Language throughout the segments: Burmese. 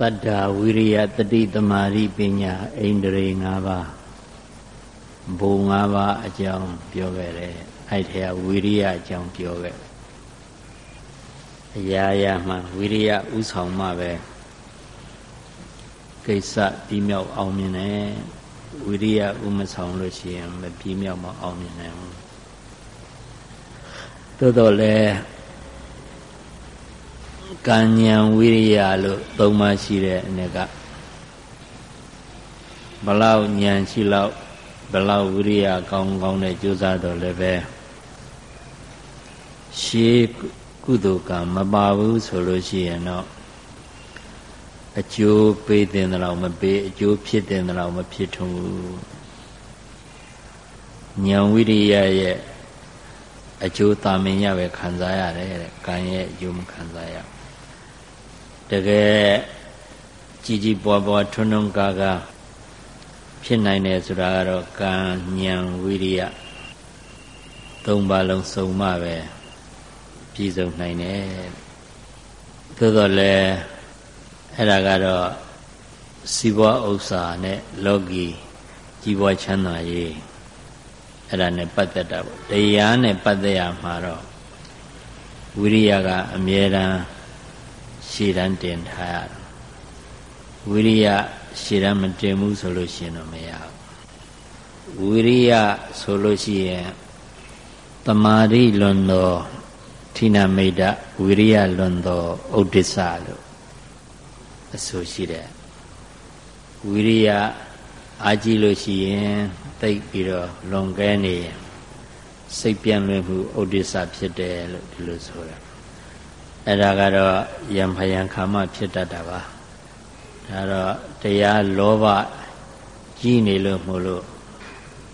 တတ္တာဝိရိယတတိတမာရိပညာဣန္ဒြေ၅ပါးဘုံ၅ပါးအကြောင်းပြောခဲ့တယ်အဲ့ထဲကဝိရိယအကြောင်းပြောခဲ့အရာရာမှဝိရိယဥဆောင်မှပဲကိစ္စပြီးမြောက်အောင်မြင်တယ်ဝိရိယဥမဆောင်လို့ရှိရင်မပြီးမြောက်မအောင်မြင်နိုင်ဘူးသို့တော်လည်း ကံဉဏ်ဝိရိယလို့သုံးပါရှိတဲ့အနေကဘလောက်ဉာဏ်ရှိလောက်ဘလောက်ဝိရိယကောင်းကောင်းနဲ့ကြိုးစားတော့လည်းပဲရှေးကုသိုလ်ကမပါဘူးဆိုလို့ရှိရင်တော့အကျိုးပေးတဲ့တော့မပေးအကျိုးဖြစ်တဲ့တော့မဖြစ်ထုံဘူးဉာဏ်ဝိရိယရဲ့အကျိုးတာမင်ရပဲခံစားရတယ်တဲ့ကံရဲ့အကျိုးမခံစားရ တကယ်ကြည်ကြည်ပွားပွားထွန်းထွန်းကားကားဖြစ်နိုင်တယ်ဆိုတာကတော့ကံဉာဏ်ဝိရိယသုံးပါလုံးစုံမှပဲပြည့်စုံနိုင်တယ်သို့တော်လည်းအဲ့ဒါကတော့စီးပွားဥစ္စာနဲ့လောကီကြီးပွားချမ်းသာရေးအဲ့ဒါနဲ့ပတ်သက်တာပေါ့တရားနဲ့ပတ်သက်ရမှာတော့ဝိရိယကအမြဲတမ်း ရှည်တန်းတင်ထားရဝိရိယရှည်တန်းမတင်ဘူးဆိုလို့ရှိရင်တော့မရဘူးဝိရိယဆိုလို့ရှိရင်တမာရိလွန်သောဌိနမိတ်တဝိရိယလွန်သောဥဒိစ္စလို့အဆိုရှိတယ်ဝိရိယအာကြည့်လို့ရှိရင်သိပြီးတော့လွန်ကဲနေရင်စိတ်ပြန့်လွင့်မှုဥဒိစ္စဖြစ်တယ်လို့ဒီလိုဆိုတာ အဲ့ဒါကတော့ယံဖယံခါမဖြစ်တတ်တာပါဒါတော့တရားလောဘကြီးနေလို့မို့လို့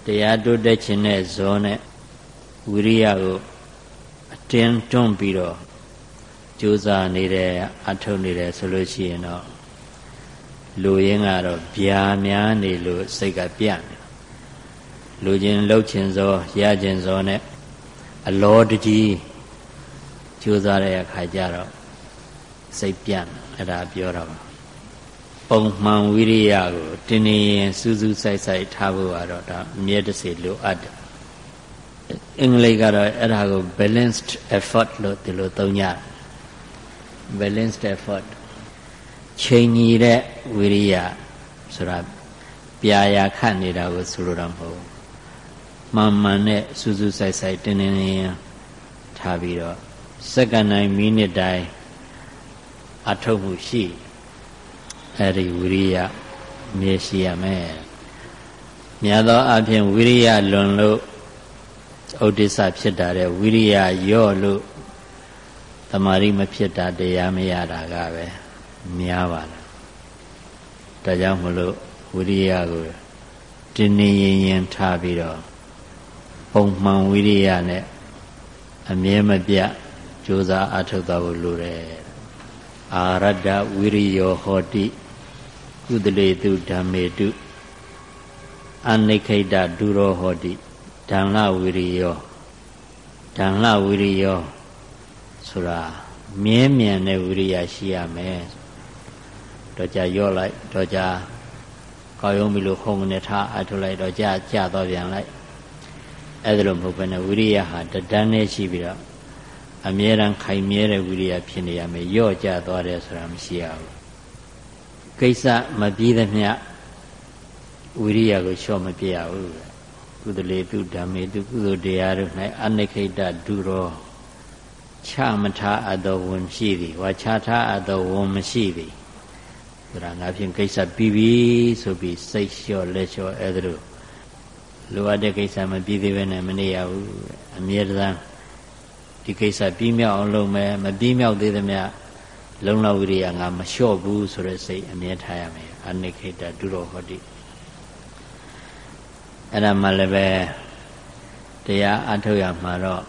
တရားတိုးတက်ခြင်းနဲ့ဇောနဲ့ဝိရိယကိုအတင်းတွန်းပြီးတော့ကြိုးစားနေတယ်အထုတ်နေတယ်ဆိုလို့ရှိရင်တော့လူရင်းကတော့ဗျာများနေလို့စိတ်ကပြန့်နေလူချင်းလှုပ်ခြင်းစောရခြင်းစောနဲ့အလောတကြီး ကြိုးစားတဲ့အခါကျတော့စိတ်ပြန့်အဲ့ဒါပြောတာပါပုံမှန်ဝိရိယကိုတင်းနေရင်စူးစူးဆိုင်ဆိုင်ထားဖို့ကတော့ဒါအမြဲတစေလိုအပ်တယ်အင်္ဂလိပ်ကတော့အဲ့ဒါကို balanced effort လို့ဒီလိုသုံးကြ balanced effort ချိန်ညီတဲ့ဝိရိယဆိုတာပြာရာခတ်နေတာကိုဆိုလိုတာမဟုတ်ဘူးမှန်မှန်နဲ့စူးစူးဆိုင်ဆိုင်တင်းနေရင်ထားပြီးတော့ စက္ကန့်တိုင်းမိနစ်တိုင်းအထုတ်မှုရှိအဲ့ဒီဝိရိယမြဲရှိရမယ်မြတ်သောအဖြစ်ဝိရိယလွန်လို့ဥဒိစ္စဖြစ်တာတဲ့ဝိရိယရော့လို့တမာရီမဖြစ်တာတရားမရတာကပဲများပါလားဒါကြောင့်မလို့ဝိရိယကိုတင်းနေရင်ရင်ထားပြီးတော့ပုံမှန်ဝိရိယနဲ့အမြဲမပြတ် ကြိုးစားအထောက်တော်ကိုလိုတယ်အာရတ္တဝိရိယောဟောတိကုသလေတုဓမ္မေတုအနိခိတဒုရောဟောတိဓမ္မဝိရိယောဓမ္မဝိရိယောဆိုတာမြဲမြံတဲ့ဝိရိယရှိရမယ်တော့ကြာရော့လိုက်တော့ကြာကောက်ရုံးပြီလို့ခုံနေထားအထုတ်လိုက်တော့ကြာကြာတော့ပြန်လိုက်အဲ့ဒါလိုမဟုတ်ဘဲနဲ့ဝိရိယဟာတဒန်းနဲ့ရှိပြီးတော့ အမြဲတမ်းခိုင်မြဲတဲ့ဝိရိယဖြစ်နေရမယ်ရော့ကျသွားတယ်ဆိုတာမရှိရဘူးကိစ္စမပြီးသမျှဝိရိယကိုလျှော့မပြရဘူးကုသလေတုဓမ္မေတုကုသိုလ်တရားတို့၌အနိခိတဒုရောချမထားအပ်သောဝန်ရှိသည်ဝါချထားအပ်သောဝန်မရှိသည်ဆိုတာငါဖြင့်ကိစ္စပြီးပြီဆိုပြီးစိတ်လျှော့လက်လျှော့အဲ့ဒါလိုလိုအပ်တဲ့ကိစ္စမပြီးသေးဘဲနဲ့မနေရဘူးအမြဲတမ်း ဒီကိစ္စပြီးမြောက်အောင်လုပ်မယ်မပြီးမြောက်သေးသမျှလုံလဝိရိယငါမလျှော့ဘူးဆိုတဲ့စိတ်အမြဲထားရမယ်အနိခိတဒုရောဟောတိအဲ့ဒါမှလည်းပဲတရားအထုတ်ရမှာတော့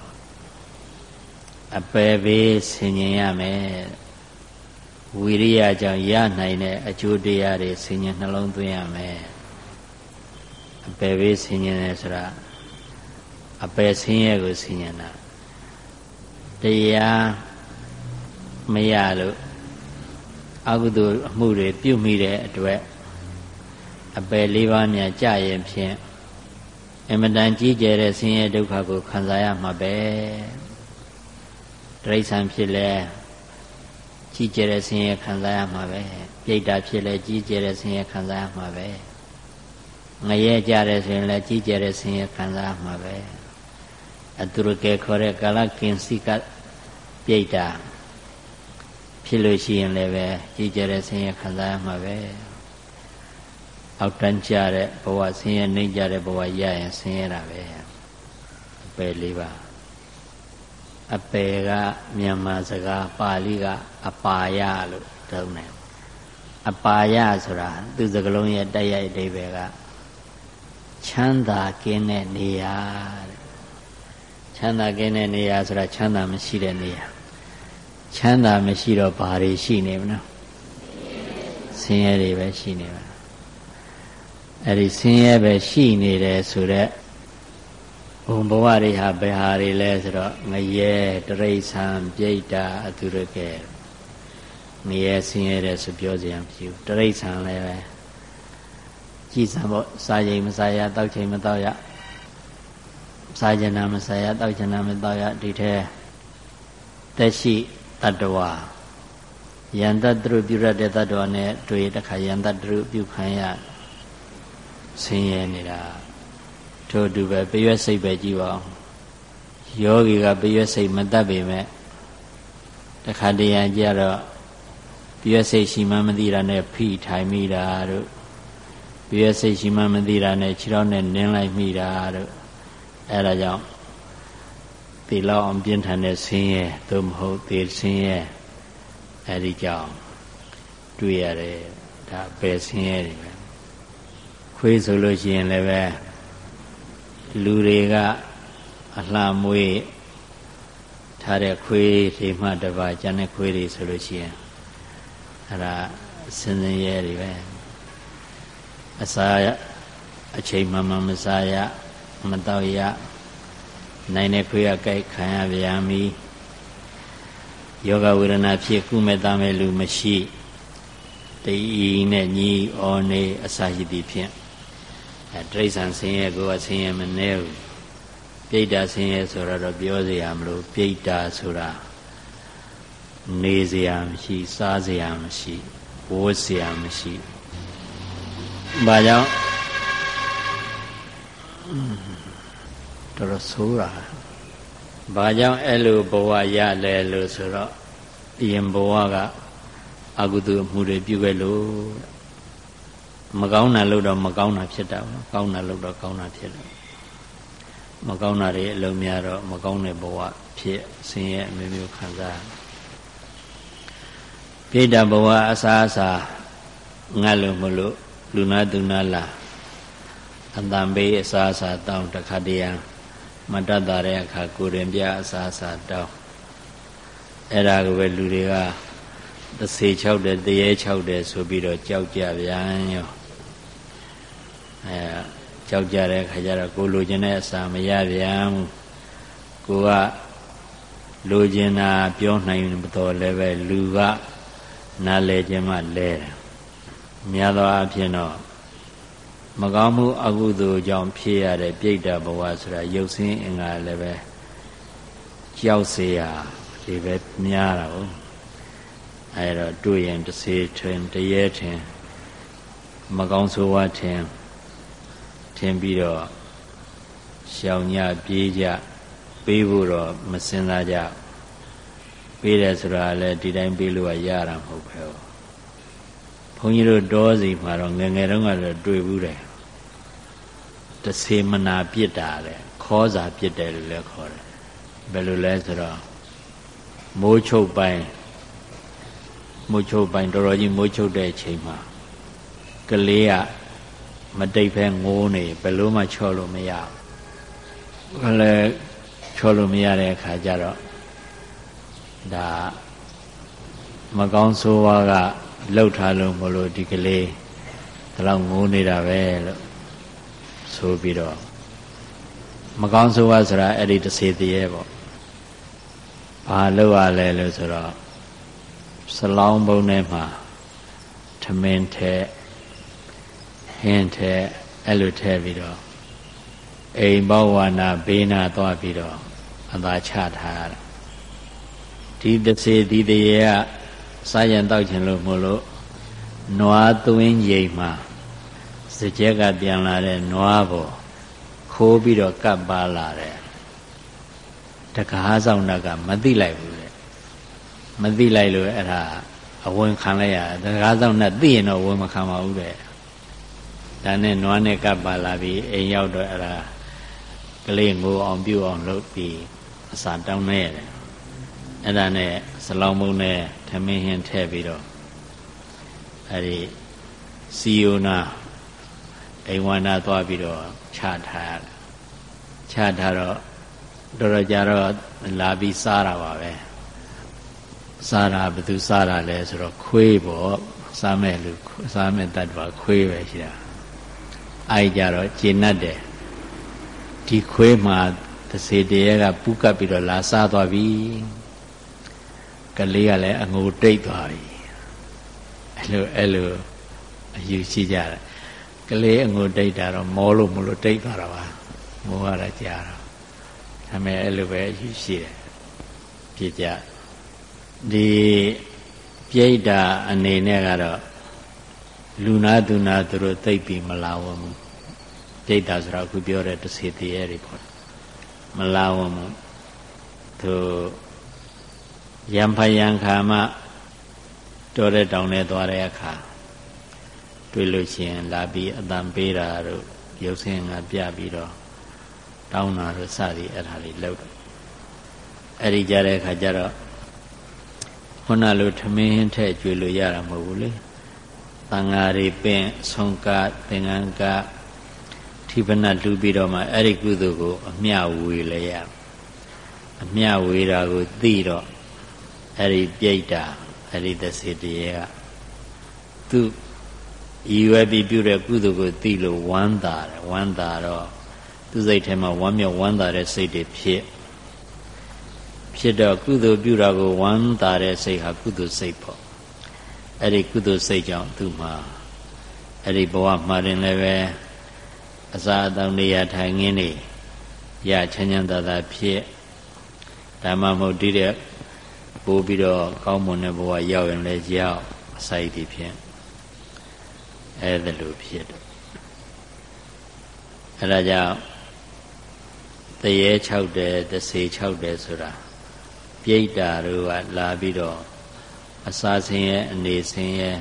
အပယ်ဘေးဆင်ញင်ရမယ်ဝိရိယကြောင့်ရနိုင်တဲ့အကျိုးတရားတွေဆင်ញင်နှလုံးသွင်းရမယ်အပယ်ဘေးဆင်ញင်တယ်ဆိုတာအပယ်ဆင်းရဲကိုဆင်ញင်တာ တရားမရလို့အကုသိုလ်အမှုတွေပြုမိတဲ့အတွက်အပယ်လေးပါးများကြရင်ဖြင့်အမတန်ကြီးကျယ်တဲ့ဆင်းရဲဒုက္ခကိုခံစားရမှာပဲတိရစ္ဆာန်ဖြစ်လဲကြီးကျယ်တဲ့ဆင်းရဲခံစားရမှာပဲပြိတ္တာဖြစ်လဲကြီးကျယ်တဲ့ဆင်းရဲခံစားရမှာပဲငရဲကြတယ်ဆိုရင်လည်းကြီးကျယ်တဲ့ဆင်းရဲခံစားရမှာပဲ အတုရကေခေါ်တဲ့ကာလကင်စီကပြိတ္တာဖြစ်လို့ရှိရင်လည်းပဲကြီးကျယ်တဲ့ဆင်းရဲခံစားရမှာပဲအောက်တန်းကြတဲ့ဘဝဆင်းရဲနှိမ့်ကြတဲ့ဘဝရရင်ဆင်းရဲတာပဲအပယ်လေးပါအပယ်ကမြန်မာစကားပါဠိကအပါယလို့သုံးတယ်အပါယဆိုတာသူစကလုံးရဲ့တိုက်ရိုက်အဓိပ္ပာယ်ကချမ်းသာကင်းတဲ့နေရာတဲ့ ချမ်းသာကင်းတဲ့နေရာဆိုတာချမ်းသာမရှိတဲ့နေရာချမ်းသာမရှိတော့ဘာတွေရှိနေမလဲဆင်းရဲတွေပဲရှိနေပါအဲ့ဒီဆင်းရဲပဲရှိနေတယ်ဆိုတော့ဘုံဘဝတွေဟာဘယ်ဟာတွေလဲဆိုတော့ငရဲတရိษံပြိတ္တာအတုရကဲငရဲဆင်းရဲတယ်ဆိုပြောစရာမရှိဘူးတရိษံလည်းပဲကြည်စံပေါ့စားရင်မစားရတောက်ချိန်မတောက်ရ စားကြနာမစားရတောက်ကြနာမတောက်ရဒီထဲတက်ရှိတတ္တဝါယန္တတရုပြုရတဲ့တတ္တဝါနဲ့တွေ့တခါယန္တတရုပြုခံရဆင်းရဲနေတာထို့အတူပဲပရွက်စိတ်ပဲကြည့်ပါဦးယောဂီကပရွက်စိတ်မတတ်ပေမဲ့တခါတရံကြတော့ပရွက်စိတ်ရှိမှမသိတာနဲ့ဖိထိုင်မိတာတို့ပရွက်စိတ်ရှိမှမသိတာနဲ့ခြေထောက်နဲ့နင်းလိုက်မိတာတို့ အဲဒါကြောင့်ဒီလောက်အောင်ပြင်းထန်တဲ့ဆင်းရဲသို့မဟုတ်သေဆင်းရဲအဲဒီကြောင့်တွေ့ရတယ်ဒါပဲဆင်းရဲတွေပဲခွေးဆိုလို့ရှိရင်လည်းပဲလူတွေကအလှမွေးထားတဲ့ခွေးတွေမှတပါကျန်တဲ့ခွေးတွေဆိုလို့ရှိရင်အဲ့ဒါစင်စင်ရဲတွေပဲအစာအချိန်မှမှမစားရ မတော့ရနိုင်တဲ့ခွေးကကြိုက်ခံရဗျာမီယောဂဝေဒနာဖြစ်ကုမဲ့သားမဲ့လူမရှိတိနဲ့ညီဩနေအစာရှိသည်ဖြင့်အဲတိရစ္ဆာန်ဆင်းရဲကိုဆင်းရဲမနေဘူးပြိတ္တာဆင်းရဲဆိုတော့ပြောเสียမလို့ပြိတ္တာဆိုတာနေเสียမရှိစားเสียမရှိဝိုးเสียမရှိဘာကြောင့် တော်တော်ဆိုးတာဘာကြောင့်အဲ့လိုဘဝရလဲလို့ဆိုတော့အရင်ဘဝကအကုသိုလ်မှုတွေပြုခဲ့လို့မကောင်းတာလို့တော့မကောင်းတာဖြစ်တာပေါ့ကောင်းတာလို့တော့ကောင်းတာဖြစ်တယ်မကောင်းတာတွေအလုံးများတော့မကောင်းတဲ့ဘဝဖြစ်ဆင်းရဲအမျိုးမျိုးခံစားပြိတ္တဘဝအစားအစာငတ်လို့မလို့လူနာသူနာလာအတန်ပေးအစားအစာတောင်းတခါတည်းရ မတတ်တာတဲ့အခါကိုရင်ပြအစားအစာတောင်းအဲ့ဒါကိုပဲလူတွေကသစေ၆တယ်တရေ၆တယ်ဆိုပြီးတော့ကြောက်ကြပြန်ရောအဲကြောက်ကြတဲ့ခါကျတော့ကိုလိုချင်တဲ့အစာမရပြန်ကိုကလိုချင်တာပြောနိုင်မတော်လည်းပဲလူကနားလဲခြင်းမှလဲတယ်များသောအားဖြင့်တော့ မကောင်းမှုအကုသိုလ်ကြောင့်ဖြစ်ရတဲ့ပြိတ္တာဘဝဆိုတာရုပ်ဆင်းအင်္ဂါလည်းပဲကြောက်เสียဒီပဲများတာဟုတ်အဲတော့တွေ့ရင်တစ်စေထင်တရေထင်မကောင်းဆိုးဝါးထင်ထင်ပြီးတော့ရှောင်ညပြေးကြပေးဖို့တော့မစင်စားကြပေးတယ်ဆိုတာလည်းဒီတိုင်းပေးလို့ရတာမဟုတ်ပဲ ဘုန်းကြီးတို့တောစီမှာတော့ငငယ်တုန်းကတော့တွေ့ဘူးတယ်တစေမနာပြစ်တာလေခေါ်စာပြစ်တယ်လို့လည်းခေါ်တယ်ဘယ်လိုလဲဆိုတော့မိုးချုပ်ပိုင်းမိုးချုပ်ပိုင်းတော်တော်ကြီးမိုးချုပ်တဲ့အချိန်မှာကလေးကမတိတ်ဖဲငိုးနေဘယ်လို့မှချော်လို့မရဘူးလည်းချော်လို့မရတဲ့အခါကျတော့ဒါမကောင်းဆိုးဝါးက လှုပ်ထားလို့မလို့ဒီကလေးဒါတော့ငိုးနေတာပဲလို့ဆိုပြီးတော့မကောင်းဆိုးဝါးဆိုတာအဲ့ဒီတစေတည်းရဲ့ပေါ့ဘာလို့ရလဲလို့ဆိုတော့စလောင်းဘုံထဲမှာထမင်းထဲဟင်းထဲအဲ့လိုထဲပြီးတော့အိမ်ဘောဝနာဘေးနာသွားပြီးတော့အသာချထားရတာဒီတစ်စေဒီတရေက စားရင်တောက်ချင်လို့မလို့နွားသွင်းရိမ်မှာစကြက်ကပြန်လာတဲ့နွားပေါ်ခိုးပြီးတော့ကပ်ပါလာတယ်တကားဆောင်တကမသိလိုက်ဘူးလေမသိလိုက်လို့အဲ့ဒါအဝင်ခံလိုက်ရတကားဆောင်နဲ့သိရင်တော့ဝင်မခံပါဘူးတဲ့ဒါနဲ့နွားနဲ့ကပ်ပါလာပြီးအိမ်ရောက်တော့အဲ့ဒါကလေးငိုအောင်ပြုတ်အောင်လုပ်ပြီးအစာတောင်းနေရတယ်အဲ့ဒါနဲ့စလောင်းမုံနဲ့ ထမင်းဟင်းထည့်ပြီးတော့အဲ့ဒီစီယိုနာအိမ်ဝနာသွားပြီးတော့ချထားရတယ်ချထားတော့တော်တော်ကြာတော့လာပြီးစားတာပါပဲစားတာဘယ်သူစားတာလဲဆိုတော့ခွေးပေါ့စားမဲ့လူစားမဲ့တတ်ပါခွေးပဲရှိတာအဲ့ကြတော့ကျဉ်တ်တယ်ဒီခွေးမှာသစေတရေကပူးကပ်ပြီးတော့လာစားသွားပြီ ကလေးကလည်းအငိုတိတ်သွားပြီအဲ့လိုအဲ့လိုအယူရှိကြတယ်ကလေးအငိုတိတ်တာတော့မောလို့မလို့တိတ်သွားတာပါမောရတာကြာတော့ဒါမဲ့အဲ့လိုပဲအယူရှိတယ်ဖြစ်ကြဒီပြိဋ္ဌာအနေနဲ့ကတော့လူနာသူနာသူတို့သိပ်ပြီးမလာဝဘူးပြိဋ္ဌာဆိုတော့အခုပြောတဲ့တစေတရေတွေပေါ့မလာဝဘူးသူ ရံဖယံခါမှတော်တဲ့တောင်ထဲသွားတဲ့အခါတွေ့လို့ရှိရင်လာပြီးအတန်ပေးတာတို့ရုပ်ဆင်းကပြပြီးတော့တောင်းတာတို့စသည်အဲ့ဒါတွေလုပ်တယ်အဲ့ဒီကြတဲ့အခါကျတော့ခုနလိုထမင်းထဲကျွေလို့ရတာမဟုတ်ဘူးလေတန်ဃာတွေပင်ဆုံးကသင်္ကန်းကထိပနတူပြီးတော့မှအဲ့ဒီကုသိုလ်ကို အမျှဝေလဲရအမျှဝေတာကိုသိတော့ အဲ့ဒီပြိတ္တာအဲ့ဒီသစေတရေကသူဤရွယ်ပြီးပြုတဲ့ကုသိုလ်ကိုသိလို့ဝမ်းသာတယ်ဝမ်းသာတော့သူစိတ်ထဲမှာဝမ်းမြောက်ဝမ်းသာတဲ့စိတ်တွေဖြစ်ဖြစ်တော့ကုသိုလ်ပြုတာကိုဝမ်းသာတဲ့စိတ်ဟာကုသိုလ်စိတ်ပေါ့အဲ့ဒီကုသိုလ်စိတ်ကြောင့်သူ့မှာအဲ့ဒီဘဝမှာတင်လည်းပဲအစာအသောက်နေရာထိုင်ငင်းနေရချမ်းချမ်းသာသာဖြစ်ဓမ္မမဟုတ်တည်တဲ့ ပိုးပြီးတော့ကောင်းမွန်တဲ့ဘဝရောက်ရင်လည်းရောက်အစိုက်ဒီဖြင့်အဲ့ဒါလိုဖြစ်တယ်အဲ့ဒါကြောင့်တရေ6တယ်တစေ6တယ်ဆိုတာပြိတ္တာတို့ကလာပြီးတော့အစာဆင်းရဲအနေဆင်းရဲ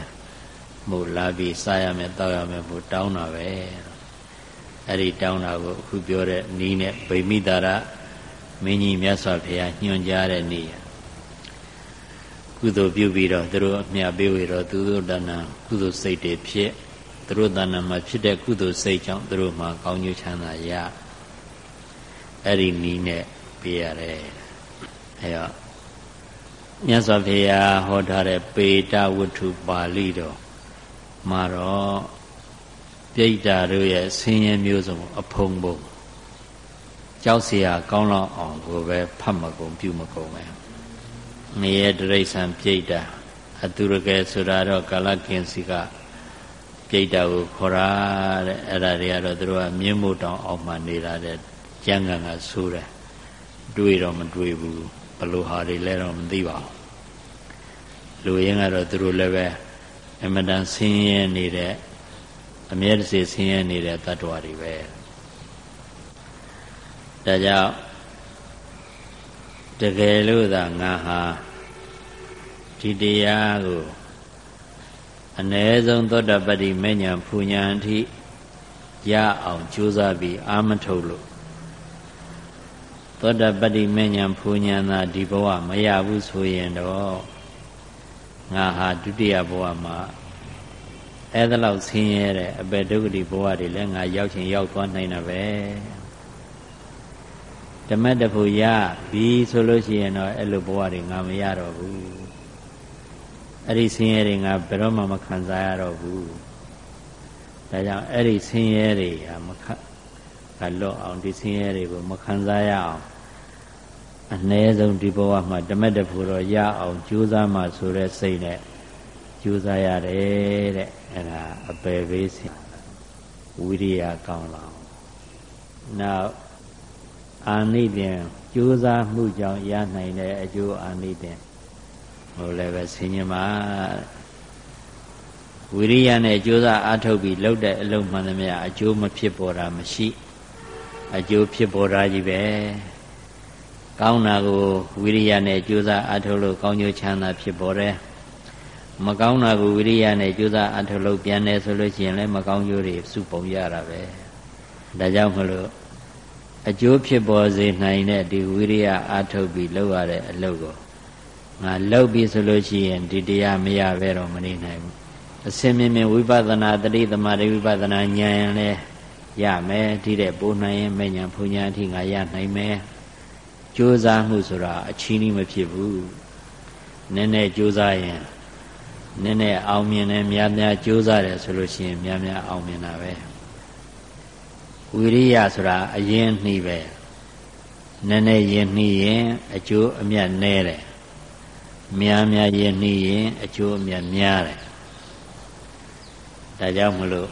မှုလာပြီးစားရမယ်တောက်ရမယ်မှုတောင်းတာပဲအဲ့ဒီတောင်းတာကိုအခုပြောတဲ့နီးနဲ့ဗိမိတာရမင်းကြီးမြတ်စွာဘုရားညွှန်ကြားတဲ့နေ့ ကုသိုလ်ပြုပြီးတော့သူတို့အမြပေးဝေတော့သူတို့တဏ္ဍကုသိုလ်စိတ်တွေဖြစ်သူတို့တဏ္ဍမှာဖြစ်တဲ့ကုသိုလ်စိတ်ကြောင့်သူတို့မှာကောင်းကျိုးချမ်းသာရအဲ့ဒီနီးနဲ့ပေးရတယ်အဲတော့မြတ်စွာဘုရားဟောထားတဲ့ပေတဝတ္ထုပါဠိတော်မှာတော့ပြိတ္တာတို့ရဲ့ဆင်းရဲမျိုးစုံအဖုံပုံကြောက်เสียကောင်းလောက်အောင်ကိုပဲဖတ်မကုန်ပြုမကုန်ပဲ ငရဲတရိษံပြိတ္တာအတုရကယ်ဆိုတာတော့ကာလကင်စီကပြိတ္တာကိုခေါ်တာတဲ့အဲ့ဒါတွေကတော့သူတို့ကမြင်းမို့တောင်အောင်မှနေတာတဲ့ကျမ်းဂန်ကဆိုတယ်တွေးတော့မတွေးဘူးဘလို့ဟာတွေလဲတော့မသိပါဘူးလူရင်းကတော့သူတို့လည်းပဲအမတန်ဆင်းရဲနေတဲ့အမြဲတစေဆင်းရဲနေတဲ့တ attva တွေပဲဒါကြောင့် တကယ်လို့သာငါဟာဒီတရားကိုအ ਨੇ ဆုံးသောတပတ္တိမဉ္ဇဉ်ဖူညာအထိရအောင်ကြိုးစားပြီးအာမထုတ်လို့သောတပတ္တိမဉ္ဇဉ်ဖူညာသာဒီဘဝမရဘူးဆိုရင်တော့ငါဟာဒုတိယဘဝမှာအဲ့ဒါလောက်ဆင်းရဲတဲ့အပေဒုက္ခတိဘဝတွေလည်းငါရောက်ချင်ရောက်သွားနိုင်တာပဲ ဓမ္မတဖို့ရပြီဆိုလို့ရှိရင်တော့အဲ့လိုဘဝတွေငါမရတော့ဘူးအဲ့ဒီဆင်းရဲတွေငါဘယ်တော့မှမခံစားရတော့ဘူးဒါကြောင့်အဲ့ဒီဆင်းရဲတွေဟာမခကလွတ်အောင်ဒီဆင်းရဲတွေကိုမခံစားရအောင်အ ਨੇ ဆုံးဒီဘဝမှာဓမ္မတဖို့တော့ရအောင်ကြိုးစားမှဆိုတဲ့စိတ်နဲ့ကြိုးစားရတယ်တဲ့အဲ့ဒါအပယ်ဘေးဆင်ဝိရိယကောင်းလောင်နောက် အာနိသင်ကြိုးစားမှုကြောင့်ရနိုင်တဲ့အကျိုးအာနိသင်ဟိုလည်းပဲဆင်ញမှာဝိရိယနဲ့ကြိုးစားအားထုတ်ပြီးလုပ်တဲ့အလုပ်မှန်သမျှအကျိုးမဖြစ်ပေါ်တာမရှိအကျိုးဖြစ်ပေါ်တာကြီးပဲကောင်းတာကိုဝိရိယနဲ့ကြိုးစားအားထုတ်လို့ကောင်းကျိုးချမ်းသာဖြစ်ပေါ်တယ်မကောင်းတာကိုဝိရိယနဲ့ကြိုးစားအားထုတ်လို့ပြန်တယ်ဆိုလို့ရှိရင်လည်းမကောင်းကျိုးတွေစုပုံရတာပဲဒါကြောင့်မလို့ အကျိုးဖြစ်ပေါ်စေနိုင်တဲ့ဒီဝိရိယအားထုတ်ပြီးလုပ်ရတဲ့အလုပ်ကိုငါလုပ်ပြီးဆိုလို့ရှိရင်ဒီတရားမရပဲတော့မနေနိုင်ဘူးအစင်မြင်မြင်ဝိပဿနာတတိသမารိဝိပဿနာဉာဏ်ရင်လည်းရမယ်ဒီတဲ့ပိုးနိုင်ရင်မဉဏ်ဖုန်ညာအထိငါရနိုင်မယ်ကြိုးစားမှုဆိုတာအချင်းကြီးမဖြစ်ဘူးနည်းနည်းကြိုးစားရင်နည်းနည်းအောင်မြင်တယ်များများကြိုးစားတယ်ဆိုလို့ရှိရင်များများအောင်မြင်တာပဲ ဝိရိယဆိုတာအရင်နှီးပဲနည်းနည်းရင်နှီးရင်အကျိုးအမြတ်နည်းတယ်များများရင်နှီးရင်အကျိုးအမြတ်များတယ်ဒါကြောင့်မလို့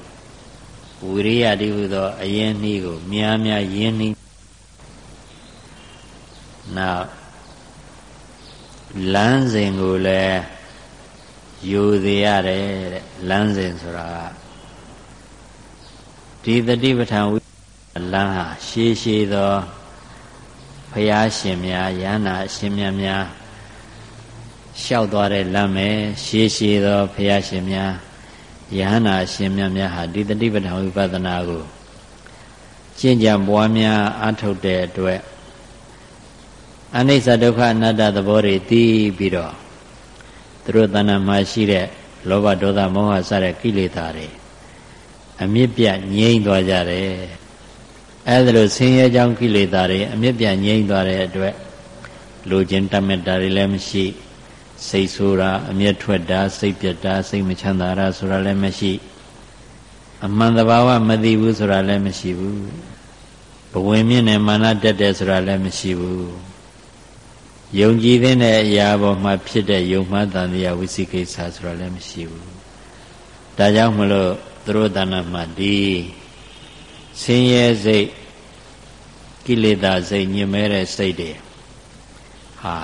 ဝိရိယတိဟုသောအရင်နှီးကိုများများယင်းနှီးနောက်လမ်းစဉ်ကိုလည်းယူသေးရတယ်တဲ့လမ်းစဉ်ဆိုတာဒီတတိပဋ္ဌာန်ဝိ လမ်းဟာရှည်ရှည်သောဖရာရှင်များယန္နာအရှင်မြတ်များလျှောက်သွားတဲ့လမ်းပဲရှည်ရှည်သောဖရာရှင်များယဟနာရှင်မြတ်များဟာဒီတတိပဋ္ဌာန်ဝိပဿနာကိုကျင့်ကြံပွားများအားထုတ်တဲ့အတွက်အနိစ္စဒုက္ခအနတ္တသဘောတွေသိပြီးတော့သူတို့တဏ္ဍာမှာရှိတဲ့လောဘဒေါသမောဟစတဲ့ကိလေသာတွေအမြင့်ပြငြိမ့်သွားကြတယ် အဲဒါလို့ဆင်းရဲကြောင်းကိလေသာတွေအမြင့်ပြငြိမ့်သွားတဲ့အတွက်လူချင်းတတ်မဲ့တာတွေလည်းမရှိစိတ်ဆိုးတာအမျက်ထွက်တာစိတ်ပြတ်တာစိတ်မချမ်းသာတာဆိုတာလည်းမရှိအမှန်တဘာဝမသိဘူးဆိုတာလည်းမရှိဘူးဘဝင်မြင့်နဲ့မာနတက်တယ်ဆိုတာလည်းမရှိဘူးယုံကြည်တဲ့အရာပေါ်မှာဖြစ်တဲ့ယုံမှန်းတန်တရားဝိသိကိစ္စဆိုတာလည်းမရှိဘူးဒါကြောင့်မလို့သူတို့တဏ္ဍမှာဒီ ဆင်းရဲစိတ်ကိလေသာစိတ်ညင်မဲတဲ့စိတ်တွေဟာ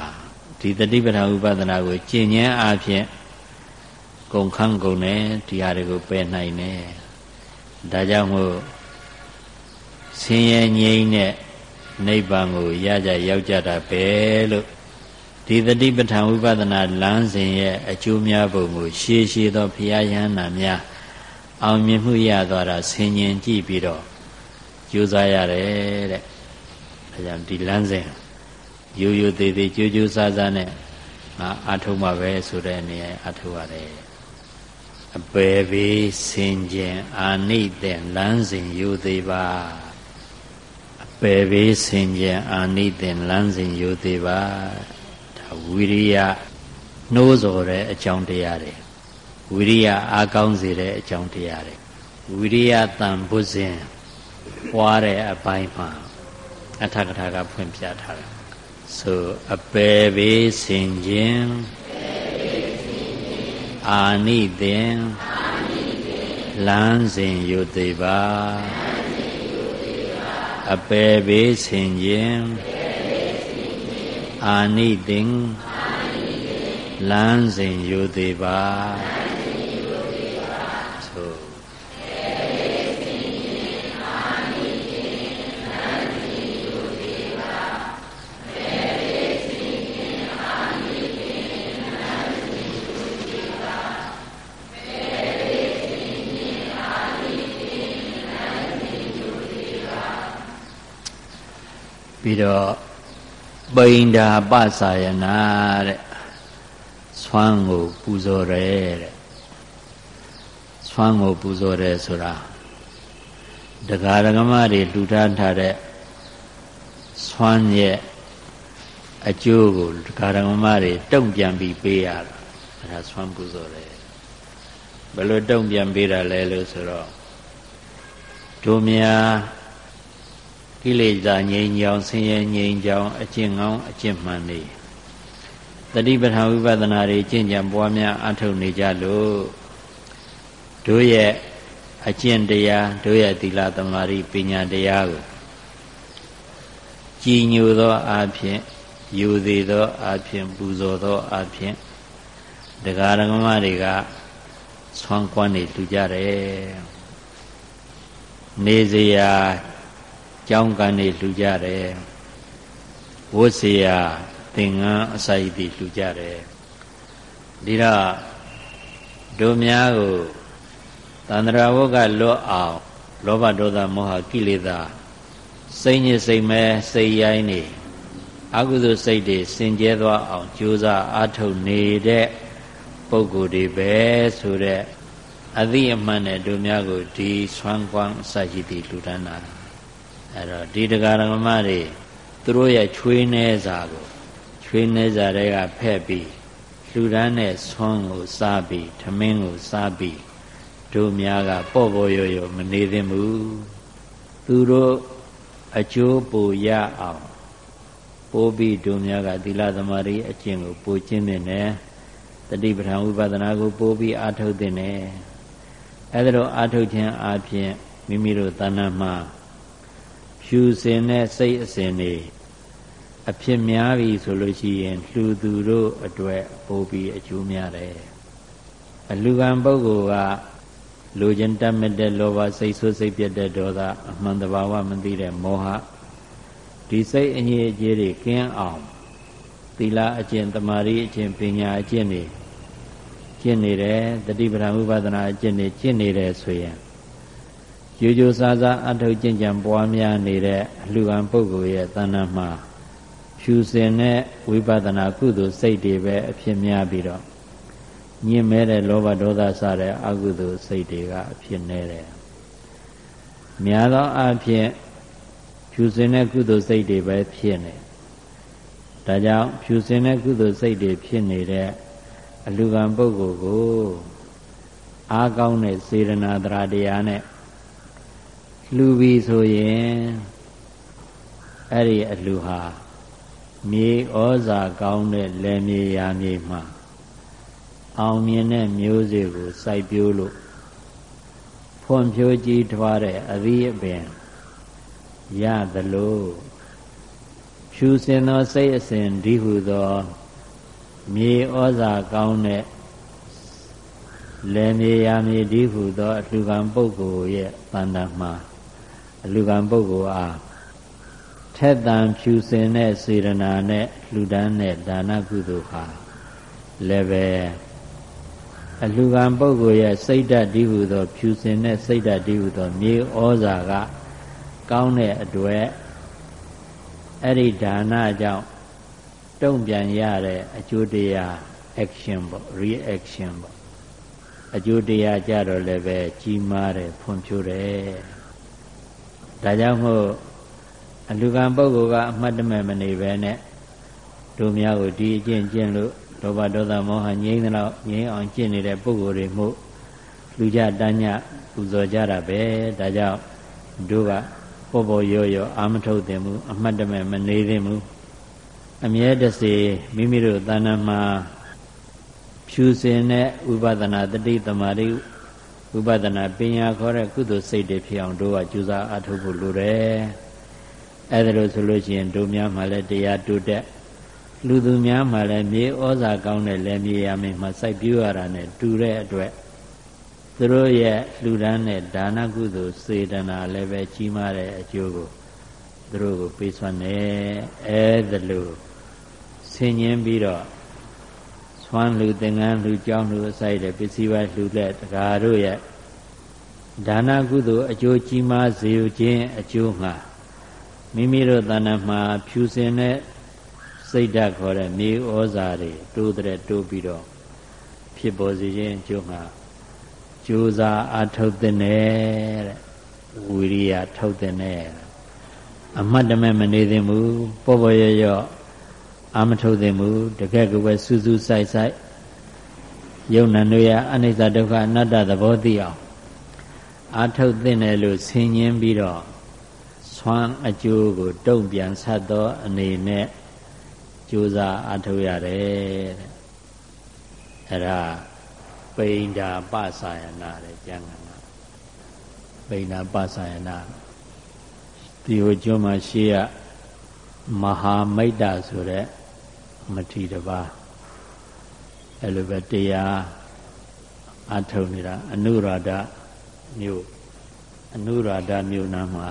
ဒီတတိပဋ္ဌာဥပဒနာကိုကျင့်ဉဏ်အားဖြင့်ကုံခန်းကုံနဲ့ဒီဟာတွေကိုပယ်နိုင်တယ်ဒါကြောင့်မို့ဆင်းရဲငြိမ်းတဲ့နိဗ္ဗာန်ကိုရကြရောက်ကြတာပဲလို့ဒီတတိပဋ္ဌာန်ဝိပဿနာလမ်းစဉ်ရဲ့အကျိုးများပုံကိုရှေးရှေးသောဘုရားယဟနာများအောင်မြင်မှုရသွားတာဆင်ញင်ကြည့်ပြီးတော့ ကြိုးစားရတယ်တဲ့ဒါကြောင့်ဒီလမ်းစဉ်ရိုးရိုးသေးသေးကြိုးကြိုးစားစားနဲ့ငါအထုံးမှာပဲဆိုတဲ့နေရာအထုံးရတယ်အပယ်ဘေးစင်ကြင်အာနိတဲ့လမ်းစဉ်ရိုးသေးပါအပယ်ဘေးစင်ကြင်အာနိတဲ့လမ်းစဉ်ရိုးသေးပါဒါဝိရိယနှိုးဆော်တဲ့အကြောင်းတရားတွေဝိရိယအားကောင်းစေတဲ့အကြောင်းတရားတွေဝိရိယတန်ဘုဇင် ပွားတဲ့အပိုင်းမှာအထကထာကဖွင့်ပြထားတယ်ဆိုအပယ်ဘေးဆင်ခြင်းအာနိသင်လမ်းစဉ်ယုတိပါအပယ်ဘေးဆင်ခြင်းအာနိသင်လမ်းစဉ်ယုတိပါ ပြီးတော့ပိန္ဒာပစာယနာတဲ့ဆွမ်းကိုပူဇော်ရဲတဲ့ဆွမ်းကိုပူဇော်ရဲဆိုတာဒကာဒကမတွေလှူဒါန်းထားတဲ့ဆွမ်းရဲ့အကျိုးကိုဒကာဒကမတွေတုံ့ပြန်ပြီးပေးရတာအဲဒါဆွမ်းပူဇော်ရဲဘယ်လိုတုံ့ပြန်ပေးတာလဲလို့ဆိုတော့တို့များ ကိလေသာငြိမ်းချောင်းဆင်းရဲငြိမ်းချောင်းအကျင့်ကောင်းအကျင့်မှန်နေတတိပဋ္ဌာန်ဝိပဿနာတွေကျင့်ကြံပွားများအထုတ်နေကြလို့တို့ရဲ့အကျင့်တရားတို့ရဲ့သီလသမာဓိပညာတရားကိုကြည်ညိုသောအဖြစ်ယူသေးသောအဖြစ်ပူဇော်သောအဖြစ်တရားဓမ္မတွေကဆွမ်းကွမ်းနေလူကြတယ်နေစရာ ကြောင်းကန်နေလူကြတယ်ဝတ်စရာသင်္ကန်းအစာရည်တွေလူကြတယ်ဒီတော့တို့များကိုတန္တရာဝုတ်ကလွတ်အောင်လောဘဒေါသမောဟကိလေသာစိတ်ညစ်စိတ်မဲစိတ်ရိုင်းနေအကုသိုလ်စိတ်တွေစင်ကြဲသွားအောင်ကြိုးစားအားထုတ်နေတဲ့ပုဂ္ဂိုလ်တွေပဲဆိုတဲ့အသည့်အမှန်နဲ့တို့များကိုဒီဆွမ်းကွမ်းစရှိသည့်လူတန်းတာ အဲ့တော့ဒီတရားဓမ္မတွေသူတို့ရဲ့ချွေးနှဲစာကိုချွေးနှဲစာတွေကဖဲ့ပြီးလူတန်းနဲ့ဆွမ်းကိုစားပြီးထမင်းကိုစားပြီးတို့များကပေါ့ပေါ့ရော်ရော်မနေသင့်ဘူးသူတို့အကျိုးပူရအောင်ပိုးပြီးတို့များကသီလသမာဓိအကျင့်ကိုပိုကျင့်နေတယ်တတိပဋ္ဌာန်ဝိပဿနာကိုပိုးပြီးအားထုတ်တဲ့နဲ့အဲဒါတော့အားထုတ်ခြင်းအပြင်မိမိတို့တဏ္ဍမှာ ဖြူစင်တဲ့စိတ်အစဉ်တွေအဖြစ်များပြီဆိုလို့ရှိရင်လှူသူတို့အတွက်ပိုးပြီးအကျိုးများတယ်အလူကံပုဂ္ဂိုလ်ကလူချင်းတတ်မဲ့တဲ့လောဘစိတ်ဆိုးစိတ်ပြတ်တဲ့ဒေါသအမှန်တဘာဝမသိတဲ့မောဟဒီစိတ်အငြိအကျေးတွေကင်းအောင်သီလအကျင့်တမာရီအကျင့်ပညာအကျင့်တွေကျင့်နေတယ်တတိပဌာဥပဒနာအကျင့်တွေကျင့်နေတယ်ဆိုရင် ရိုးရိုးစားစားအထုတ်ကျင့်ကြံပွားများနေတဲ့အလှူခံပုဂ္ဂိုလ်ရဲ့တဏ္ဍမှာဖြူစင်တဲ့ဝိပဿနာကုသိုလ်စိတ်တွေပဲအဖြစ်များပြီးတော့ညင်မဲတဲ့လောဘဒေါသစတဲ့အကုသိုလ်စိတ်တွေကအဖြစ်နေတယ်များသောအားဖြင့်ဖြူစင်တဲ့ကုသိုလ်စိတ်တွေပဲဖြစ်နေဒါကြောင့်ဖြူစင်တဲ့ကုသိုလ်စိတ်တွေဖြစ်နေတဲ့အလူကံပုဂ္ဂိုလ်ကိုအားကောင်းတဲ့စေရနာတရားတရားနဲ့ လှူပြီးဆိုရင်အဲ့ဒီအလှူဟာမြေဩဇာကောင်းတဲ့လယ်မြေယာမြေမှာအောင်မြင်တဲ့မျိုးစေ့ကိုစိုက်ပျိုးလို့ဖွံ့ဖြိုးကြီးထွားတဲ့အသီးအပင်ရသလိုဖြူစင်သောစိတ်အစဉ်ဒီဟုသော မြေဩဇာကောင်းတဲ့လယ်မြေယာမြေဒီဟုသောအလှကံပုဂ္ဂိုလ်ရဲ့တန်တမှာအ လှကံပုဂ္ဂိုလ်အားထက်တန်ဖြူစင်တဲ့စေရနာနဲ့လှူဒန်းတဲ့ဒါနကုသိုလ်ဟာလည်းပဲအလှကံပုဂ္ဂိုလ်ရဲ့စိတ်ဓာတ်ဒီဟုသော ဖြူစင်တဲ့စိတ်ဓာတ်ဒီဟုသော မြေဩဇာက ကောင်းတဲ့အတွက်အဲ့ဒီဒါနကြောင့်တုံ့ပြန်ရတဲ့အကျိုးတရား action ပေါ့ reaction ပေါ့အကျိုးတရားကြတော့လည်းပဲကြီးမားတယ်ဖွံ့ဖြိုးတယ် ဒါကြောင့်မို့အလူကံပုဂ္ဂိုလ်ကအမှတ်တမဲ့မနေပဲနဲ့တို့များကိုဒီအကျင့်ကျင့်လို့လောဘဒေါသမောဟငြိမ်းတော့ငြိမ်းအောင်ကျင့်နေတဲ့ပုဂ္ဂိုလ်တွေမှုလူကြတန်းညပူဇော်ကြတာပဲဒါကြောင့်တို့ကပေါ်ပေါ်ရောရောအာမထုတ်သင့်ဘူးအမှတ်တမဲ့မနေသင့်ဘူးအမြဲတစေမိမိတို့တဏ္ဍမှာဖြူစင်တဲ့ဥပဒနာတတိတမာတိ ဥပဒနာပညာခေါ်တဲ့ကုသိုလ်စိတ်တွေဖြစ်အောင်တို့ကကြိုးစားအထောက်ဖို့လိုတယ်အဲဒါလို့ဆိုလို့ရှိရင်တို့များမှလည်းတရားတိုးတက်လူသူများမှလည်းမြေဩဇာကောင်းတဲ့လက်မြေရမင်းမှစိုက်ပြူရတာနဲ့တူတဲ့အတွက်သူတို့ရဲ့လှူဒန်းတဲ့ဒါနကုသိုလ်စေတနာလည်းပဲကြီးမားတဲ့အကျိုးကိုသူတို့ကိုပေးစွမ်းနေအဲဒါလို့ဆင်ញင်းပြီးတော့ ဆွမ်းလူသင်္ကန်းလူကြောင်းလူအစိုက်တဲ့ပစ္စည်းပိုင်းလူလက်တကားတို့ရဲ့ဒါနကုသိုလ်အကျိုးကြီးမားစေခြင်းအကျိုးမှာမိမိတို့တဏ္ဍမှာဖြူစင်တဲ့စိတ်ဓာတ်ခေါ်တဲ့မြေဩဇာတွေတိုးတဲ့တိုးပြီးတော့ဖြစ်ပေါ်စေခြင်းအကျိုးမှာကြိုးစားအထုတ်တဲ့တဲ့ဝိရိယထုတ်တဲ့အမှတ်တမဲ့မနေသင့်ဘူးပေါ်ပေါ်ရရ အာမထုတ်သင့်ဘူးတကယ်ကိုပဲစူးစူးဆိုင်ဆိုင်ယုံနာတို့ရအနိစ္စဒုက္ခအနတ္တသဘောသိအောင်အာထုတ်သင့်တယ်လို့ဆင်ញင်းပြီးတော့ဆွမ်းအကျိုးကိုတုံ့ပြန်ဆက်သောအနေနဲ့ကြိုးစားအားထုတ်ရတယ်တဲ့အဲ့ဒါပိန္ဒာပသယနာတဲ့ကျမ်းဂန်ကပိန္ဒာပသယနာဒီဟိုကျွန်းမှာရှိရမဟာမိတ်တာဆိုတဲ့ မထီတပါအဲ့လိုပဲတရားအထုတ်နေတာအနုရာဒမြို့အနုရာဒမြို့နာမှာ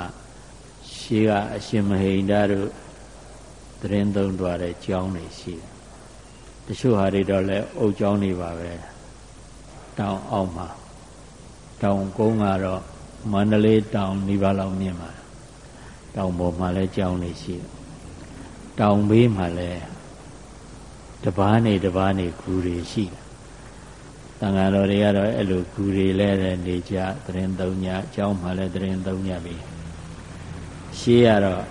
ရှေးကအရှင်မဟိန္ဒတို့သတင်းသုံးသွားတဲ့ကျောင်းတွေရှိတယ်တချို့ဟာတွေတော့လည်းအုပ်ကျောင်းတွေပါပဲတောင်အောက်မှာတောင်ကုန်းကတော့မန္တလေးတောင်နေပါလောက်မြင့်ပါတောင်ပေါ်မှာလည်းကျောင်းတွေရှိတယ်တောင်ဘေးမှာလည်း တပားနေတပားနေဂူတွေရှိတယ်တန်ဃာတော်တွေကတော့အဲ့လိုဂူတွေလဲနေကြသတင်းသုံးညအကြောင်းမှလည်းသတင်းသုံးညပြီရှေးရတော့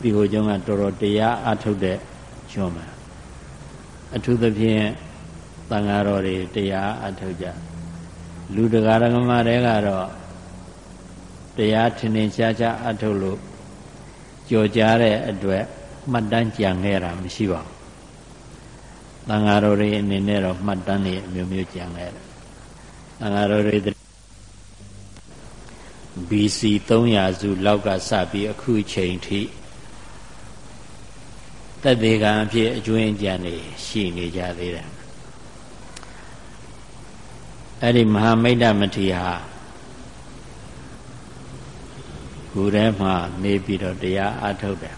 ဒီဟိုကျောင်းကတော်တော်တရားအထုတ်တဲ့ကျွန်းမှာအထူးသဖြင့်တန်ဃာတော်တွေတရားအထုတ်ကြလူတရားဓမ္မတွေကတော့တရားထင်ထင်ရှားရှားအထုတ်လို့ကြော်ကြားတဲ့အတွက်မှတ်တမ်းကြံခဲ့တာမရှိပါဘူး။ တန်ဃာတော်တွေအနေနဲ့တော့မှတ်တမ်းတွေအမျိုးမျိုးကြံခဲ့တယ်။တန်ဃာတော်တွေ BC 300စုလောက်ကစပြီးအခုချိန်ထိတက်သေးကံအဖြစ်အကျွင်းကြံနေရှိနေကြသေးတယ်အဲ့ဒီမဟာမိတ်တမထေရဟာကိုယ်ထဲမှာနေပြီးတော့တရားအားထုတ်တယ်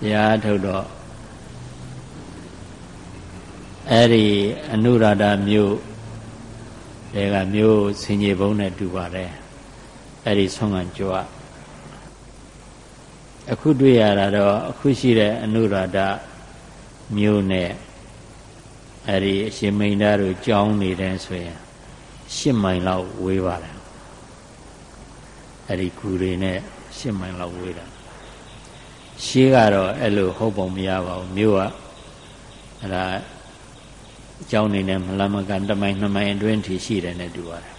တရားအားထုတ်တော့ အဲ့ဒီအနုရာဒမြို့တွေကမြို့ဆင်ကြီးဘုံနဲ့တူပါတယ်အဲ့ဒီဆုံးခံကြွအခုတွေ့ရတာတော့အခုရှိတဲ့အနုရာဒမြို့နဲ့အဲ့ဒီအရှင်မိန်သားတို့ကြောင်းနေတယ်ဆိုရင်၈မိုင်လောက်ဝေးပါတယ်အဲ့ဒီကူတွေနဲ့၈မိုင်လောက်ဝေးတာရှေးကတော့အဲ့လိုဟုတ်ပုံမရပါဘူးမြို့ကအဲ့ဒါ အကြောင်းနေနဲ့မလမကန်တမိုင်နှစ်မိုင်အတွင်းထိရှိတယ်နဲ့တူပါတယ်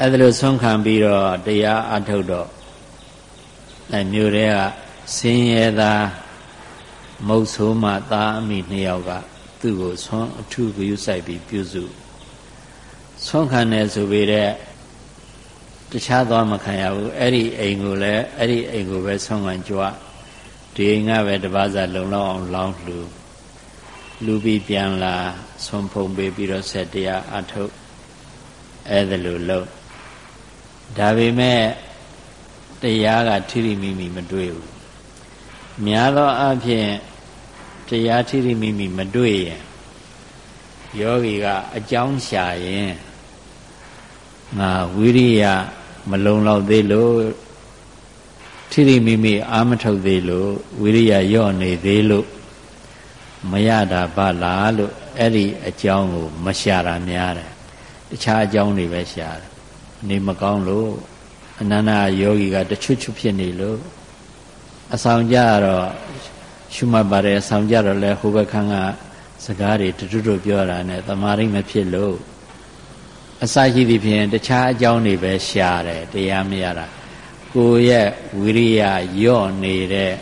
အဲ့ဒါလို့ဆုံးခံပြီးတော့တရားအထုတ်တော့အဲမြို့တွေကဆင်းရဲသားမုတ်ဆိုးမှသားအမိနှစ်ယောက်ကသူ့ကိုဆွမ်းအထုဂရုစိုက်ပြီးပြုစုဆွမ်းခံတယ်ဆိုပေတဲ့တခြားသွားမခံရဘူးအဲ့ဒီအိမ်ကိုလည်းအဲ့ဒီအိမ်ကိုပဲဆွမ်းခံကြွဒီအိမ်ကပဲတပါးစားလုံလောက်အောင်လောင်းလှူ လူပြီးပြန်လာဆွမ်းဖုံပေးပြီးတော့ဆက်တရားအထုတ်အဲ့ဒါလိုလုပ်ဒါပေမဲ့တရားကထိရိမိမိမတွေ့ဘူးများသောအားဖြင့်တရားထိရိမိမိမတွေ့ရင်ယောဂီကအကြောင်းရှာရင်ငါဝိရိယမလုံလောက်သေးလို့ထိရိမိမိအာမထုတ်သေးလို့ဝိရိယယော့နေသေးလို့ မရတာပါလားလို့အဲ့ဒီအကြောင်းကိုမရှာတာများတယ်တခြားအကြောင်းတွေပဲရှာတယ်နေမကောင်းလို့အနန္တယောဂီကတချွတ်ချွတ်ဖြစ်နေလို့အဆောင်ကြတော့ရှုမှတ်ပါတယ်အဆောင်ကြတော့လဲဟိုဘက်ခန်းကစကားတွေတူတူပြောတာနဲ့တမာရိမဖြစ်လို့အစရှိသည်ဖြင့်တခြားအကြောင်းတွေပဲရှားတယ်တရားမရတာကိုယ့်ရဲ့ဝိရိယယော့နေတဲ့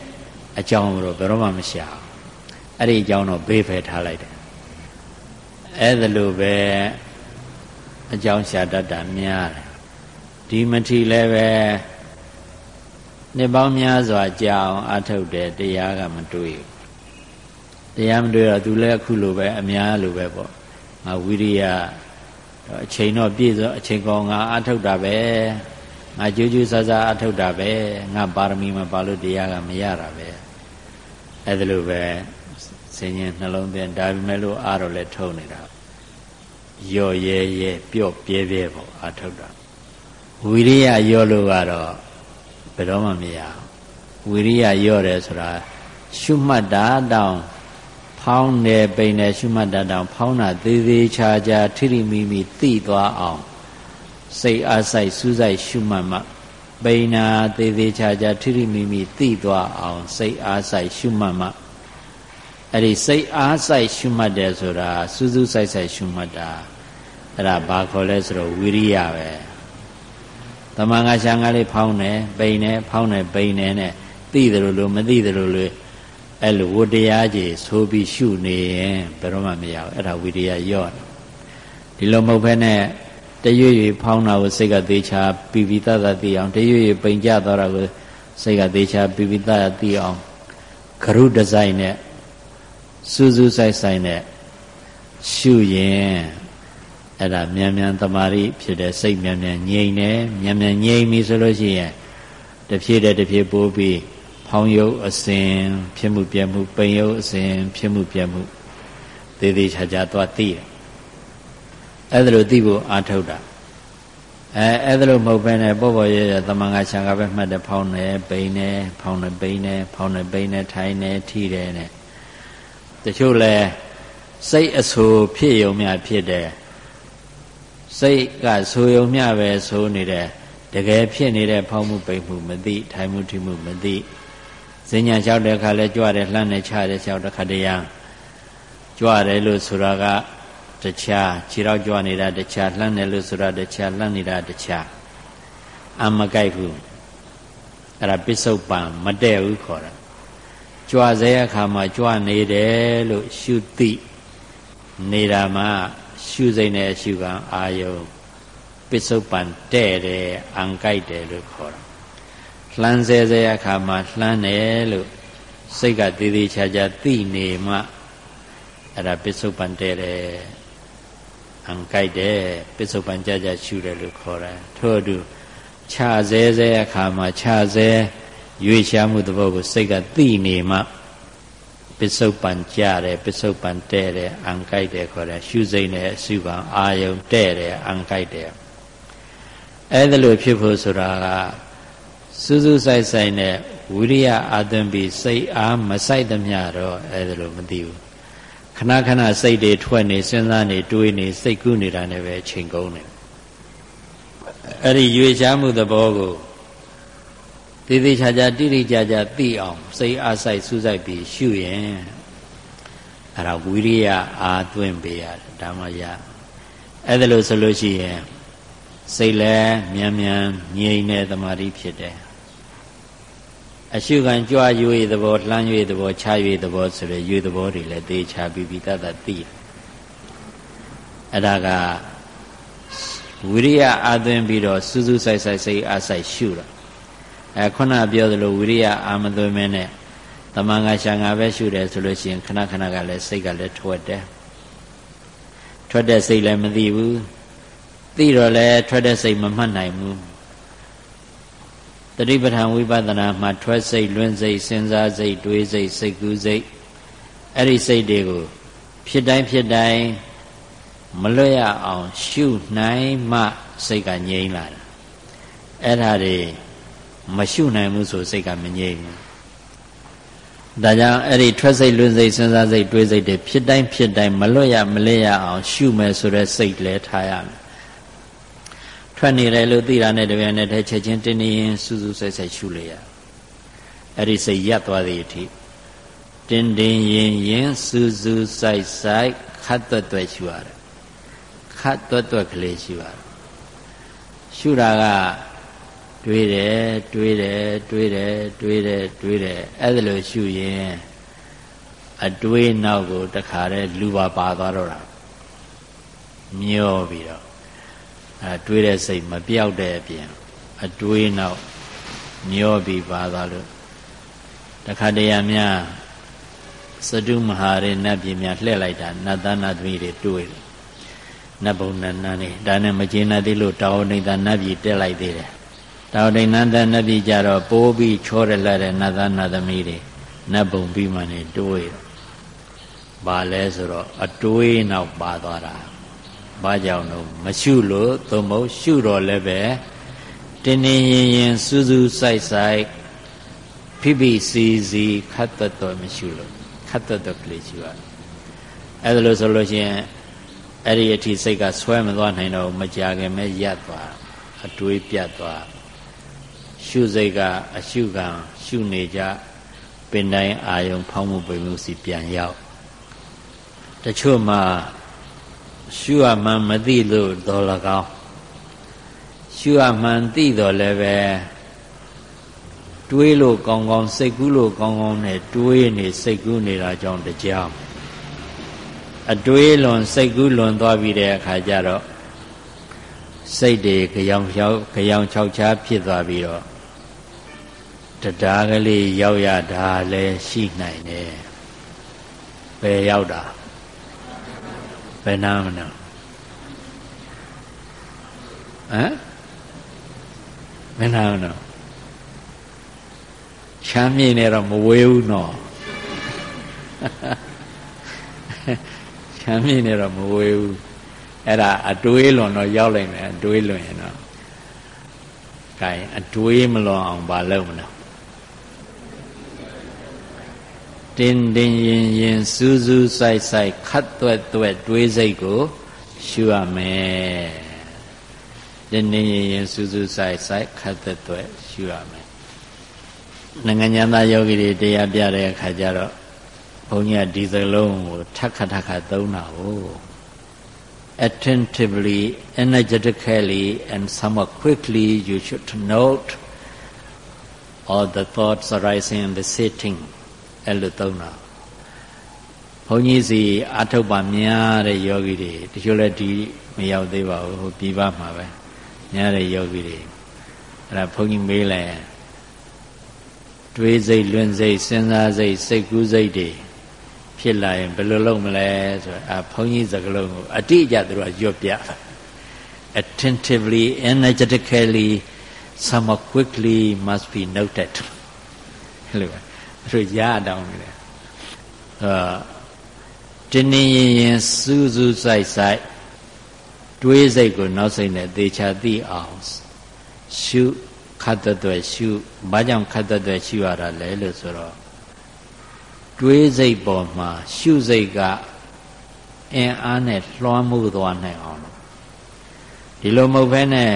အကြောင်းတော့ဘယ်တော့မှမရှာ အဲ့ဒီအကြောင်းတော့ဘေးဖယ်ထားလိုက်တယ်အဲ့ဒါလိုပဲအကြောင်းရှာတတ်တာများတယ်ဒီမထီလည်းပဲနှစ်ပေါင်းများစွာကြာအောင်အထုတ်တယ်တရားကမတွေ့ဘူးတရားမတွေ့တော့သူလည်းအခုလိုပဲအများလိုပဲပေါ့ငါဝိရိယအချိန်တော့ပြည့်စုံအချိန်ကောင်းငါအထုတ်တာပဲငါကြိုးကြိုးဆဆအထုတ်တာပဲငါပါရမီမပါလို့တရားကမရတာပဲအဲ့ဒါလိုပဲ စင်ရင်နှလုံးသွင်းဒါပေမဲ့လို့အားတော့လဲထုံနေတာရော့ရဲရဲပျော့ပြဲပြဲပေါ့အထုတ်တာဝိရိယရော့လို့ကတော့ဘယ်တော့မှမရဝိရိယရော့တယ်ဆိုတာရှုမှတ်တာတောင်ဖောင်းတယ်ပိန်တယ်ရှုမှတ်တာတောင်ဖောင်းတာသေးသေးချာချာထိရိမိမိသိသွားအောင်စိတ်အားဆိုင်စူးစိုက်ရှုမှတ်မှပိန်နာသေးသေးချာချာထိရိမိမိသိသွားအောင်စိတ်အားဆိုင်ရှုမှတ်မှ အဲ့ဒီစိတ်အားဆိုင်ရှုမှတ်တယ်ဆိုတာစူးစူးဆိုင်ဆိုင်ရှုမှတ်တာအဲ့ဒါဘာခေါ်လဲဆိုတော့ဝိရိယပဲတမန်ကရှာငါလေးဖောင်းတယ်ပိန်တယ်ဖောင်းတယ်ပိန်တယ်နဲ့သိတယ်လို့လို့မသိတယ်လို့လို့အဲ့လိုဝတ္တရားကြီးဆိုပြီးရှုနေရင်ဘယ်တော့မှမရဘူးအဲ့ဒါဝိရိယရော့ဒီလိုမဟုတ်ဘဲနဲ့တရွေ့ရွေ့ဖောင်းတာကိုစိတ်ကသေးချာပီပီတတသိအောင်တရွေ့ရွေ့ပိန်ကြသွားတာကိုစိတ်ကသေးချာပီပီတတသိအောင်ဂရုဒီဇိုင်းနဲ့ စူးစူးဆိုင်ဆိုင်နဲ့ရှုရင်အဲ့ဒါမြန်မြန်တမာရီဖြစ်တဲ့စိတ်မြန်မြန်ငြိမ်တယ်မြန်မြန်ငြိမ်ပြီဆိုလို့ရှိရင်တဖြည်းတည်းတဖြည်းပိုးပြီးဖောင်းရုပ်အစဉ်ဖြစ်မှုပြမှုပိန်ရုပ်အစဉ်ဖြစ်မှုပြမှုသေးသေးချာချာသွားသိတယ်အဲ့ဒါလိုသိဖို့အားထုတ်တာအဲအဲ့ဒါလိုမဟုတ်ဘဲနဲ့ပေါ့ပေါ့ရဲရဲတမန်ကချာကပဲမှတ်တယ်ဖောင်းတယ်ပိန်တယ်ဖောင်းတယ်ပိန်တယ်ဖောင်းတယ်ပိန်တယ်ထိုင်တယ်ထိတယ်နဲ့ တချို့လဲစိတ်အဆူဖြစ်ယုံမြဖြစ်တယ်စိတ်ကဆိုယုံမြပဲဆိုနေတယ်တကယ်ဖြစ်နေတဲ့ဖောင်းမှုပိန်မှုမသိထိုင်မှုထိမှုမသိစဉ္ညာလျှောက်တဲ့အခါလဲကြွတယ်လှမ်းတယ်ချတယ်လျှောက်တဲ့ခါတည်းရကြွတယ်လို့ဆိုတာကတခြားခြေတော့ကြွနေတာတခြားလှမ်းတယ်လို့ဆိုတာတခြားလှမ်းနေတာတခြားအမကြိုက်ဘူးအဲ့ဒါပစ္စုပန်မတည့်ဘူးခေါ်တာ ကြွစေအခါမှာကြွနေတယ်လို့ရှုသိနေတာမှရှုစိတ်နဲ့ရှုကံအာယုပစ္စုပန်တဲ့တယ်အံကြိုက်တယ်လို့ခေါ်တာလှမ်းစေစေအခါမှာလှမ်းတယ်လို့စိတ်ကတည်တည်ချာချာသိနေမှအဲ့ဒါပစ္စုပန်တဲ့တယ်အံကြိုက်တယ်ပစ္စုပန်ကြကြရှုတယ်လို့ခေါ်တယ်ထို့အတူခြာစဲစဲအခါမှာခြာစဲ ရွေရှားမှုသဘောကိုစိတ်ကသိနေမှပစ္စုပန်ကြတယ်ပစ္စုပန်တဲ့တယ်အံကြိုက်တယ်ခေါ်တယ်ရှုစိတ်နဲ့အစုပန်အာယုံတဲ့တယ်အံကြိုက်တယ်အဲ့ဒါလိုဖြစ်ဖို့ဆိုတာကစူးစူးဆိုင်ဆိုင်နဲ့ဝိရိယအာသွင်းပြီးစိတ်အားမဆိုင်သမျှတော့အဲ့ဒါလိုမသိဘူးခဏခဏစိတ်တွေထွက်နေစဉ်းစားနေတွေးနေစိတ်ကူးနေတာနဲ့ပဲချိန်ကုန်တယ်အဲ့ဒီရွေရှားမှုသဘောကို သေသေးချာချာတိတိကျကျသိအောင်စိတ်အားဆိုင်စူးစိုက်ပြီးရှုရင်အဲ့ဒါဝိရိယအာသွင်းပေးရတယ်ဒါမှရအဲ့ဒါလို့ဆိုလို့ရှိရင်စိတ်လည်းမြန်မြန်ငြိမ်တဲ့သမာဓိဖြစ်တယ်အရှုခံကြွားရွေသဘောလှမ်းရွေသဘောခြားရွေသဘောဆိုရရွေသဘောတွေလည်းသေချာပြီးပြီးတတ်တတ်သိတယ်အဲ့ဒါကဝိရိယအာသွင်းပြီးတော့စူးစူးဆိုင်ဆိုင်စိတ်အားဆိုင်ရှုတာ အဲခုနပြောသလိုဝိရိယအာမသွင်းမဲနဲ့တမန်ကရှာငါပဲရှုတယ်ဆိုလို့ရှိရင်ခဏခဏကလည်းစိတ်ကလည်းထွက်တယ်ထွက်တဲ့စိတ်လည်းမသိဘူးသိတော့လည်းထွက်တဲ့စိတ်မမှတ်နိုင်ဘူးတတိပဋ္ဌာန်ဝိပဿနာမှာထွက်စိတ်လွင်စိတ်စဉ်းစားစိတ်တွေးစိတ်စိတ်ကူးစိတ်အဲ့ဒီစိတ်တွေကိုဖြစ်တိုင်းဖြစ်တိုင်းမလွတ်ရအောင်ရှုနိုင်မှစိတ်ကငြိမ်းလာတယ်အဲ့ဒါတွေ မရှုနိုင်ဘူးဆိုစိတ်ကမငြိမ်းဘူးဒါကြောင့်အဲ့ဒီထွက်စိတ်လွင်စိတ်စဉ်းစားစိတ်တွေးစိတ်တွေဖြစ်တိုင်းဖြစ်တိုင်းမလွတ်ရမလဲရအောင်ရှုမယ်ဆိုတဲ့စိတ်လဲထားရမယ်ထွက်နေတယ်လို့သိတာနဲ့တပြိုင်နက်တည်းချက်ချင်းတင်းနေရင်စူးစူးဆဲဆဲရှုလိုက်ရအဲ့ဒီစိတ်ရပ်သွားသည်အထိတင်းတင်းရင်ရင်စူးစူးဆိုင်ဆိုင်ခတ်တွတ်တွတ်ရှုရတယ်ခတ်တွတ်တွတ်ကလေးရှုရတယ်ရှုတာက တွေးတယ်တွေးတယ်တွေးတယ်တွေးတယ်တွေးတယ်အဲ့ဒါလို့ရှုရင်အတွေးနောက်ကိုတခါတည်းလူပါပါသွားတော့တာမျောပြီးတော့အဲတွေးတဲ့စိတ်မပြောက်တဲ့အပြင်အတွေးနောက်မျောပြီးပါသွားလို့တခါတရံများစတုမဟာရေနတ်ပြည်များလှည့်လိုက်တာနတ်သားနတ်သမီးတွေတွေးတယ်နတ်ဘုံနတ်နန်းနေဒါနဲ့မကျေနပ်သေးလို့တောင်းနေတာနတ်ပြည်တက်လိုက်သေးတယ် တောင်းနေနတ်သားနတ်ပြည်ကြတော့ပိုးပြီးချောရလာတဲ့နတ်သားနတ်သမီးတွေနတ်ဘုံပြီးမှနေတွေးတယ်ဘာလဲဆိုတော့အတွေးနောက်ပါသွားတာဘာကြောင့်လို့မရှုလို့သို့မဟုတ်ရှုတော့လည်းပဲတင်းတင်းရင်ရင်စူးစူးဆိုင်ဆိုင်ဖိဖိစီစီခတ်တတ်တော့မရှုလို့ခတ်တတ်တော့ကလေးရှုရအဲ့ဒါလို့ဆိုလို့ရှိရင်အဲ့ဒီအထိစိတ်ကဆွဲမသွားနိုင်တော့မကြခင်မဲ့ရပ်သွားအတွေးပြတ်သွား ရှုစိတ်ကအရှုကံရှုနေကြပင်တိုင်းအာယုံဖောင်းမှုပိမှုစီပြန်ရောက်တချို့မှာရှုရမှန်မသိလို့တော်၎င်းရှုရမှန်သိတော်လည်းပဲတွေးလို့ကောင်းကောင်းစိတ်ကူးလို့ကောင်းကောင်းနဲ့တွေးနေစိတ်ကူးနေတာကြောင့်တရားအတွေးလွန်စိတ်ကူးလွန်သွားပြီးတဲ့အခါကျတော့စိတ်တွေကြောင်ကြောက်ကြောင်ချောက်ချားဖြစ်သွားပြီးတော့ တရားကလေးရောက်ရတာလည်းရှိနိုင်တယ်ဘယ်ရောက်တာဘယ်နာမနာဟမ်ဘယ်နာမနာချမ်းမြေနေတော့မဝေးဘူးနော်ချမ်းမြေနေတော့မဝေးဘူးအဲ့ဒါအတွေးလွန်တော့ရောက်လိုက်မယ်အတွေးလွန်ရင်တော့ gain အတွေးမလွန်အောင်မလုပ်မလား တင်းတင်းရင်ရင်စူးစူးဆိုင်ဆိုင်ခတ်သွက်သွက်တွေးစိတ်ကိုရှုရမယ်တင်းတင်းရင်ရင်စူးစူးဆိုင်ဆိုင်ခတ်သွက်သွက်ရှုရမယ်နိုင်ငံညာသားယောဂီတွေတရားပြတဲ့အခါကျတော့ဘုန်းကြီးကဒီစလုံးကိုထက်ခါထက်ခါသုံးတာကို attentively energetically and somewhat quickly you should note all the thoughts arising in the sitting အဲ့လိုသုံးတာဘုန်းကြီးစီအထုတ်ပါများတဲ့ယောဂီတွေတချို့လည်းဒီမရောက်သေးပါဘူးဟိုပြီးပါမှာပဲများတဲ့ယောဂီတွေအဲ့ဒါဘုန်းကြီးမေးလိုက်တွေးစိတ်လွင်စိတ်စဉ်းစားစိတ်စိတ်ကူးစိတ်တွေဖြစ်လာရင်ဘယ်လိုလုပ်မလဲဆိုတော့အဘုန်းကြီးစကားလုံးကိုအတိအကျသူတို့ကရွတ်ပြ attentively energetically somewhat quickly must be noted ဟဲ့လို့ သူရတောင်းနေတယ်အာတင်းနေရင်ရင်စူးစူးဆိုင်ဆိုင်တွေးစိတ်ကိုနောက်စိတ်နဲ့သေချာသိအောင်ရှုခတ်တဲ့တွေရှုဘာကြောင့်ခတ်တဲ့တွေရှုရတာလဲလို့ဆိုတော့တွေးစိတ်ပေါ်မှာရှုစိတ်ကအင်အားနဲ့လွှမ်းမိုးသွားနိုင်အောင်ဒီလိုမဟုတ်ဘဲနဲ့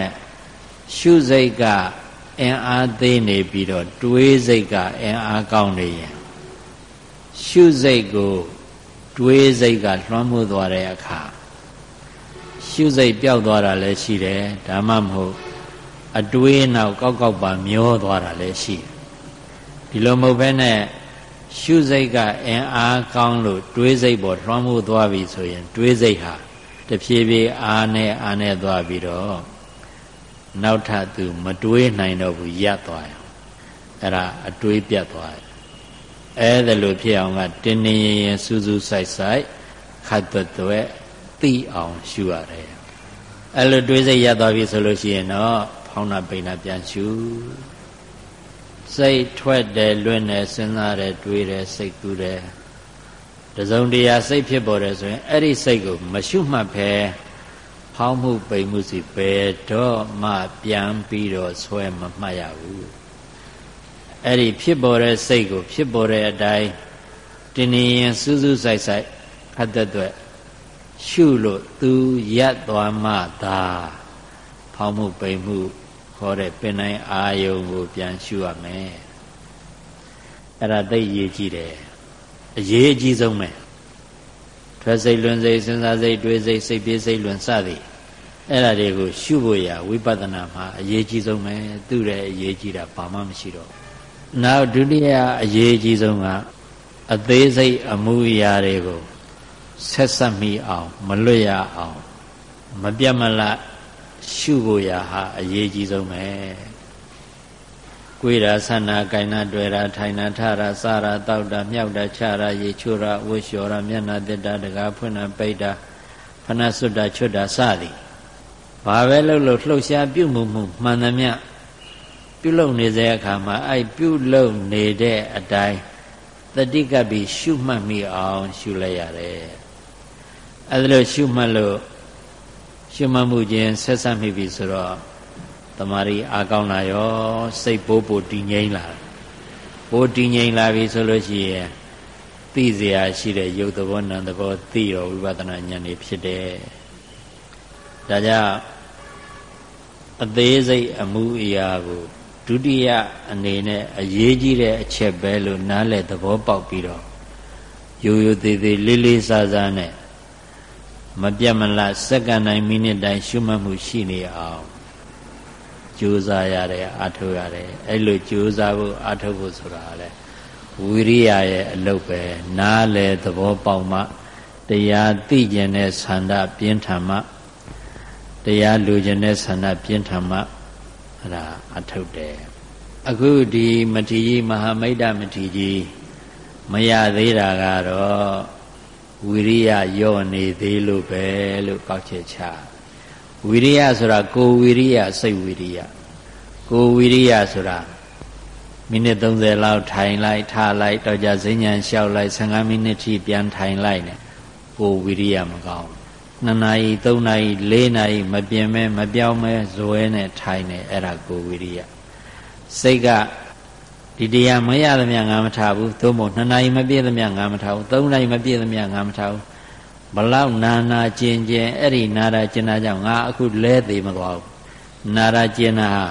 ရှုစိတ်က အင်အားသေးနေပြီးတော့တွေးစိတ်ကအင်အားကောင်းနေရင်ရှုစိတ်ကိုတွေးစိတ်ကလွှမ်းမိုးသွားတဲ့အခါရှုစိတ်ပျောက်သွားတာလည်းရှိတယ်ဒါမှမဟုတ်အတွေးနောက်ကောက်ကောက်ပါမျောသွားတာလည်းရှိတယ်ဒီလိုမဟုတ်ဘဲနဲ့ရှုစိတ်ကအင်အားကောင်းလို့တွေးစိတ်ပေါ်လွှမ်းမိုးသွားပြီဆိုရင်တွေးစိတ်ဟာတဖြည်းဖြည်းအားနဲ့အားနဲ့သွားပြီးတော့ နောက်ထပ်သူ မတွေးနိုင်တော့ဘူးရပ်သွားရောအဲ့ဒါအတွေးပြတ်သွားတယ်အဲ့ဒါလို့ဖြစ်အောင်ကတင်းတင်းရင်ရင်စူးစူးဆိုင်ဆိုင်ခတ်သွက်သွက်သိအောင်ရှုရတယ်အဲ့လိုတွေးစိတ်ရပ်သွားပြီဆိုလို့ရှိရင်တော့ဖောင်းနာပိန်နာပြန်ရှုစိတ်ထွက်တယ်လွင့်တယ်စဉ်းစားတယ်တွေးတယ်စိတ်ကူးတယ်တစုံတရာစိတ်ဖြစ်ပေါ်တယ်ဆိုရင်အဲ့ဒီစိတ်ကို မရှုမှတ် ဖဲဟောင်းမှုပိန်မှုစီဘယ်တော့မှပြန်ပြီးတော့ဆွဲမမှတ်ရဘူးအဲ့ဒီဖြစ်ပေါ်တဲ့စိတ်ကို ဖြစ်ပေါ်တဲ့အတိုင်းတင်းနေရင်စူးစူးဆိုင်ဆိုင်ဖတ်တဲ့အတွက်ရှုလို့သူရက်သွားမှသာဖောင်းမှုပိန်မှုခေါ်တဲ့ပင်တိုင်းအာယုံကိုပြန်ရှုရမယ်အဲ့ဒါသိရေးကြည့်တယ်အရေးအကြီးဆုံးပဲ ထွက်စိတ်လွန်စိတ်စဉ်းစားစိတ်တွေးစိတ်စိတ်ပြေးစိတ်လွန်စသည်အဲ့ဒါတွေကိုရှုဖို့ရဝိပဿနာမှာအရေးကြီးဆုံးပဲသူ့ရဲ့အရေးကြီးတာဘာမှမရှိတော့နောက်ဒုတိယအရေးကြီးဆုံးကအသေးစိတ်အမှုအရာတွေကိုဆက်ဆက်မိအောင်မလွတ်ရအောင် မပြတ်မလတ်ရှုဖို့ရဟာအရေးကြီးဆုံးပဲ ကိုယ်ရာဆန္နာကိုင်နာတွေ့ရာထိုင်နာထရာစရာတောက်တာမြောက်တာချရာရေချိုရာဝှလျှော်ရာမျက်နာတက်တာတကားဖွင့်တာပိတ်တာဖဏစွတ်တာချွတ်တာစသည်ဘာပဲလှုပ်လို့လှုပ်ရှားပြုမှုမှုမှန်သမျှပြုလုပ်နေတဲ့အခါမှာအဲ့ပြုလုပ်နေတဲ့အတိုင်းတတိကပ်ပြီးရှုမှတ်မိအောင်ရှုလိုက်ရတယ်အဲ့ဒါလို့ရှုမှတ်လို့ရှုမှတ်မှုချင်းဆက်ဆက်မိပြီဆိုတော့ တမာရီအားကောင်းလာရောစိတ်ပိုးပိုးတည်ငြိမ်လာပိုးတည်ငြိမ်လာပြီဆိုလို့ရှိရင်သိเสียရှိတဲ့ယုတ်သဘောနံသဘောသိတော့ဝိပဿနာဉာဏ်นี่ဖြစ်တယ်ဒါကြောင့်အသေးစိတ်အမှုအရာကိုဒုတိယအနေနဲ့အရေးကြီးတဲ့အချက်ပဲလို့နားလည်သဘောပေါက်ပြီးတော့ရိုးရိုးသေးသေးလေးလေးစားစားနဲ့မပြတ်မလတ်စက္ကန့်တိုင်းမိနစ်တိုင်းရှုမှတ်မှုရှိနေအောင် ကြိုးစားရတယ်အထုတ်ရတယ်အဲ့လိုကြိုးစားဖို့အထုတ်ဖို့ဆိုတာလေဝိရိယရဲ့အလုပ်ပဲနားလေသဘောပေါက်မှတရားသိကျင်တဲ့ဆန္ဒပြင်းထန်မှတရားလူကျင်တဲ့ဆန္ဒပြင်းထန်မှအဲ့ဒါအထုတ်တယ်အခုဒီမထေကြီးမဟာမိတ်တမထေကြီးမရသေးတာကတော့ဝိရိယယော့နေသေးလို့ပဲလို့ကောက်ချက်ချ ဝိရိယဆိုတာကိုဝိရိယစိတ်ဝိရိယကိုဝိရိယဆိုတာမိနစ်30လောက်ထိုင်လိုက်ထားလိုက်တော့ကြဈဉ္ဉံလျှောက်လိုက်15မိနစ်ထိပြန်ထိုင်လိုက်နဲ့ကိုဝိရိယမကောင်း2နာရီ3နာရီ4နာရီမပြင်းမဲမပြောင်းမဲဇွဲနဲ့ထိုင်နေအဲ့ဒါကိုဝိရိယစိတ်ကဒီတရားမရသမျှငါမထားဘူးသို့မဟုတ်2နာရီမပြည့်သမျှငါမထားဘူး3နာရီမပြည့်သမျှငါမထားဘူး ဘလောက်နာနာကျင်ကျင်အဲ့ဒီနာတာကျင်တာကြောင့်ငါအခုလဲသေးမသွားဘူးနာတာကျင်တာဟာ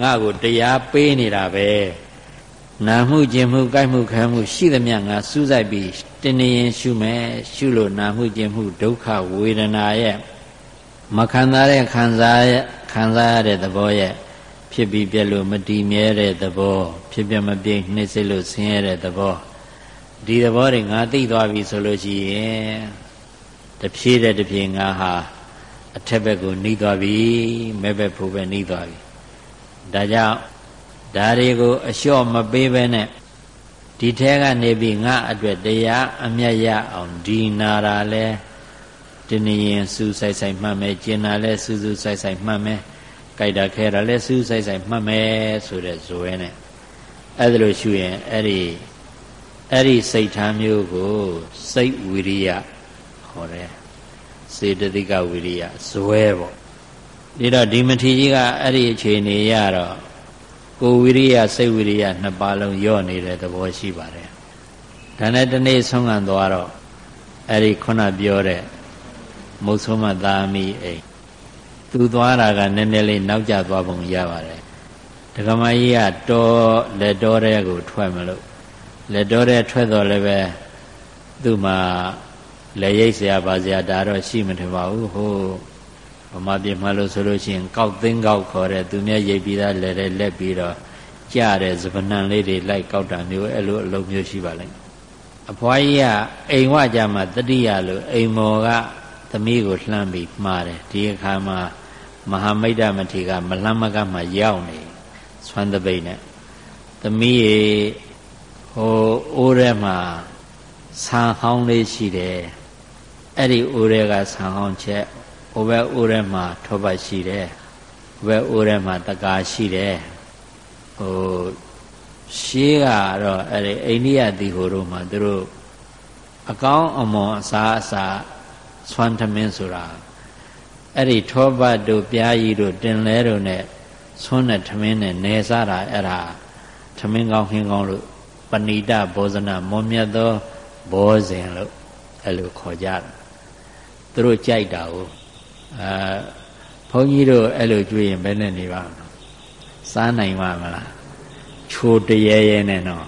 ငါ့ကိုတရားပေးနေတာပဲနာမှုကျင်မှုကြိုက်မှုခံမှုရှိသမျှငါစူးစိုက်ပြီးတင်းနေရင်ရှုမယ်ရှုလို့နာမှုကျင်မှုဒုက္ခဝေဒနာရဲ့မခံစားတဲ့ခံစားရခံစားရတဲ့သဘောရဲ့ဖြစ်ပြီးပြက်လို့မတည်မြဲတဲ့သဘော ဖြစ်ပြမပြိနှိမ့်စစ်လို့ဆင်းရဲတဲ့သဘော ဒီသဘောတွေငါသိသွားပြီဆိုလို့ရှိရင်တဖြည်းတဲ့တဖြည်းငါဟာအထက်ဘက်ကိုနှီးသွားပြီမဲ့ဘက်ဖို့ပဲနှီးသွားပြီဒါကြောင့်ဒါတွေကိုအလျှော့မပေးဘဲနဲ့ဒီထဲကနေပြီးငါအတွက်တရားအမျက်ရအောင်ဒီနာတာလဲတင်းနေရင်စူးဆိုင်ဆိုင်မှတ်မယ်ကျင်တာလဲစူးစူးဆိုင်ဆိုင်မှတ်မယ်ကြိုက်တာခဲတာလဲစူးဆိုင်ဆိုင်မှတ်မယ်ဆိုတဲ့ဇွဲနဲ့အဲ့ဒါလို့ရှုရင်အဲ့ဒီ အဲ့ဒီစိတ်ထားမျိုးကိုစိတ်ဝိရိယခေါ်တယ်စေတသိကဝိရိယဇွဲပေါ့ဒီတော့ဒီမထေကြီးကအဲ့ဒီအခြေအနေရတော့ကိုဝိရိယစိတ်ဝိရိယနှစ်ပါးလုံးယော့နေတဲ့သဘောရှိပါတယ်ဒါနဲ့တနေ့ဆုံးခံသွားတော့အဲ့ဒီခုနပြောတဲ့မုတ်ဆုံးမသာမီအိမ်သူသွားတာကနည်းနည်းလေးနောက်ကျသွားပုံရပါတယ်ဒကမကြီးကတော်လက်တော်တဲ့ကိုထွက်မလို့ လက်တော်တဲ့ထွက်တော်လည်းပဲသူ့မှာလက်ရိတ်เสียပါเสียဒါတော့ရှိမထင်ပါဘူးဟိုဗမာပြည်မှာလို့ဆိုလို့ရှိရင်ကောက်သိန်းကောက်ခေါ်တဲ့သူမြတ်ရိပ်ပြီးသားလက်တဲ့လက်ပြီးတော့ကြားတဲ့စပနံလေးတွေလိုက်ကောက်တာမျိုးအဲ့လိုအလုပ်မျိုးရှိပါလိမ့်မယ်အဖွားကြီးကအိမ်ဝကြမှာတတိယလို့အိမ်မော်ကသမီးကိုလှမ်းပြီးမှားတယ်ဒီအခါမှာမဟာမိတ်တမထေရကမလှမ်းမကမှရောက်နေဆွမ်းတပိတ်နဲ့သမီးရေ ဟိုအိုးထဲမှာဆံဟောင်းလေးရှိတယ်အဲ့ဒီအိုးထဲကဆံဟောင်းချက်ဟိုဘက်အိုးထဲမှာထောပတ်ရှိတယ်ဟိုဘက်အိုးထဲမှာတကာရှိတယ်ဟိုရှေးကတော့အဲ့ဒီအိန္ဒိယတီဟိုတို့မှာသူတို့အကောင်းအမွန်အစားအစာဆွမ်းထမင်းဆိုတာအဲ့ဒီထောပတ်တို့ပြားကြီးတို့တင်လဲတို့နဲ့ဆွမ်းတဲ့ထမင်းနဲ့နေစားတာအဲ့ဒါထမင်းကောင်းခင်းကောင်းလို့ ပဏိတဘောဇနာမွန်မြတ်သောဘောဇင်လို့အဲ့လိုခေါ်ကြတယ်သူတို့ကြိုက်တာကိုအာဘုန်းကြီးတို့အဲ့လိုကြွေးရင်ဘယ်နဲ့နေပါမလဲစားနိုင်ပါမလားချိုတရဲရဲနဲ့နော်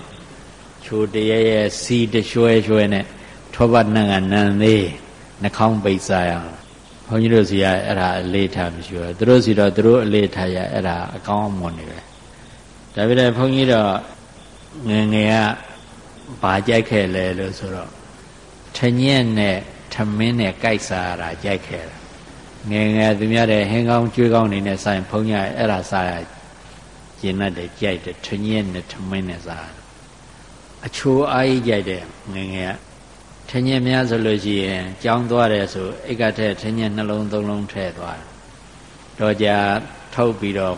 ချိုတရဲရဲစီတရွှဲရွှဲနဲ့ထောပတ်နံကနံသေးနှာခေါင်းပိတ်စားရအောင်ဘုန်းကြီးတို့စီကအဲ့ဒါအလေးထားမရှိဘူးသူတို့စီတော့သူတို့အလေးထားရအဲ့ဒါအကောင်းအမွန်နေပဲဒါပေမဲ့ဘုန်းကြီးတော့ ငယ်ငယ်ကဘာကြိုက်ခဲ့လဲလို့ဆိုတော့ထညက်နဲ့ထမင်းနဲ့ကြိုက်စားရတာကြိုက်ခဲ့တာငယ်ငယ်သူများတဲ့ဟင်းကောင်းကျွေးကောင်းနေနဲ့ဆိုင်ဖုံးရအဲ့ဒါစားရကျင်တ်တယ်ကြိုက်တယ်ထညက်နဲ့ထမင်းနဲ့စားအချိုးအားကြီးကြိုက်တယ်ငယ်ငယ်ကထညက်များဆိုလို့ရှိရင်ကြောင်းသွားတယ်ဆိုအိတ်ကထက်ထညက်နှလုံးသုံးလုံးထည့်သွားတယ်တော့ကြာထုတ်ပြီးတော့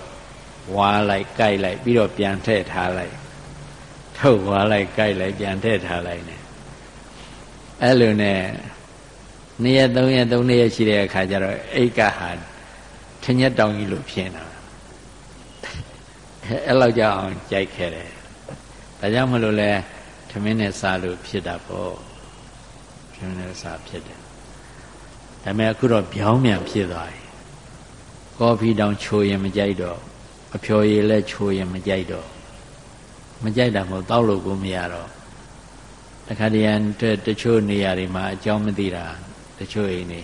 ဝါလိုက်ကြိုက်လိုက်ပြီးတော့ပြန်ထည့်ထားလိုက် ထုတ်ဝါလိုက်ကြိုက်လိုက်ပြန်ထည့်ထားလိုက် ਨੇ အဲ့လိုနဲ့နှစ်ရက်သုံးရက်သုံးရက်ရှိတဲ့အခါကျတော့အိတ်ကဟာထညက်တောင်ကြီးလို့ဖြစ်နေတာအဲ့လောက်ကြအောင်ကြိုက်ခဲ့တယ်ဒါကြောင့်မလို့လဲထမင်းနဲ့စားလို့ဖြစ်တာပေါ့ထမင်းနဲ့စားဖြစ်တယ်ဒါပေမဲ့အခုတော့ပြောင်းပြန်ဖြစ်သွားပြီကော်ဖီတောင်ချိုရင်မကြိုက်တော့အဖျော်ရည်လည်းချိုရင်မကြိုက်တော့ မကြိုက်တာမဟုတ်တောက်လို့ကိုမရတော့တခါတည်းတချို့နေရာတွေမှာအကြောင်းမသိတာတချို့အိမ်နေ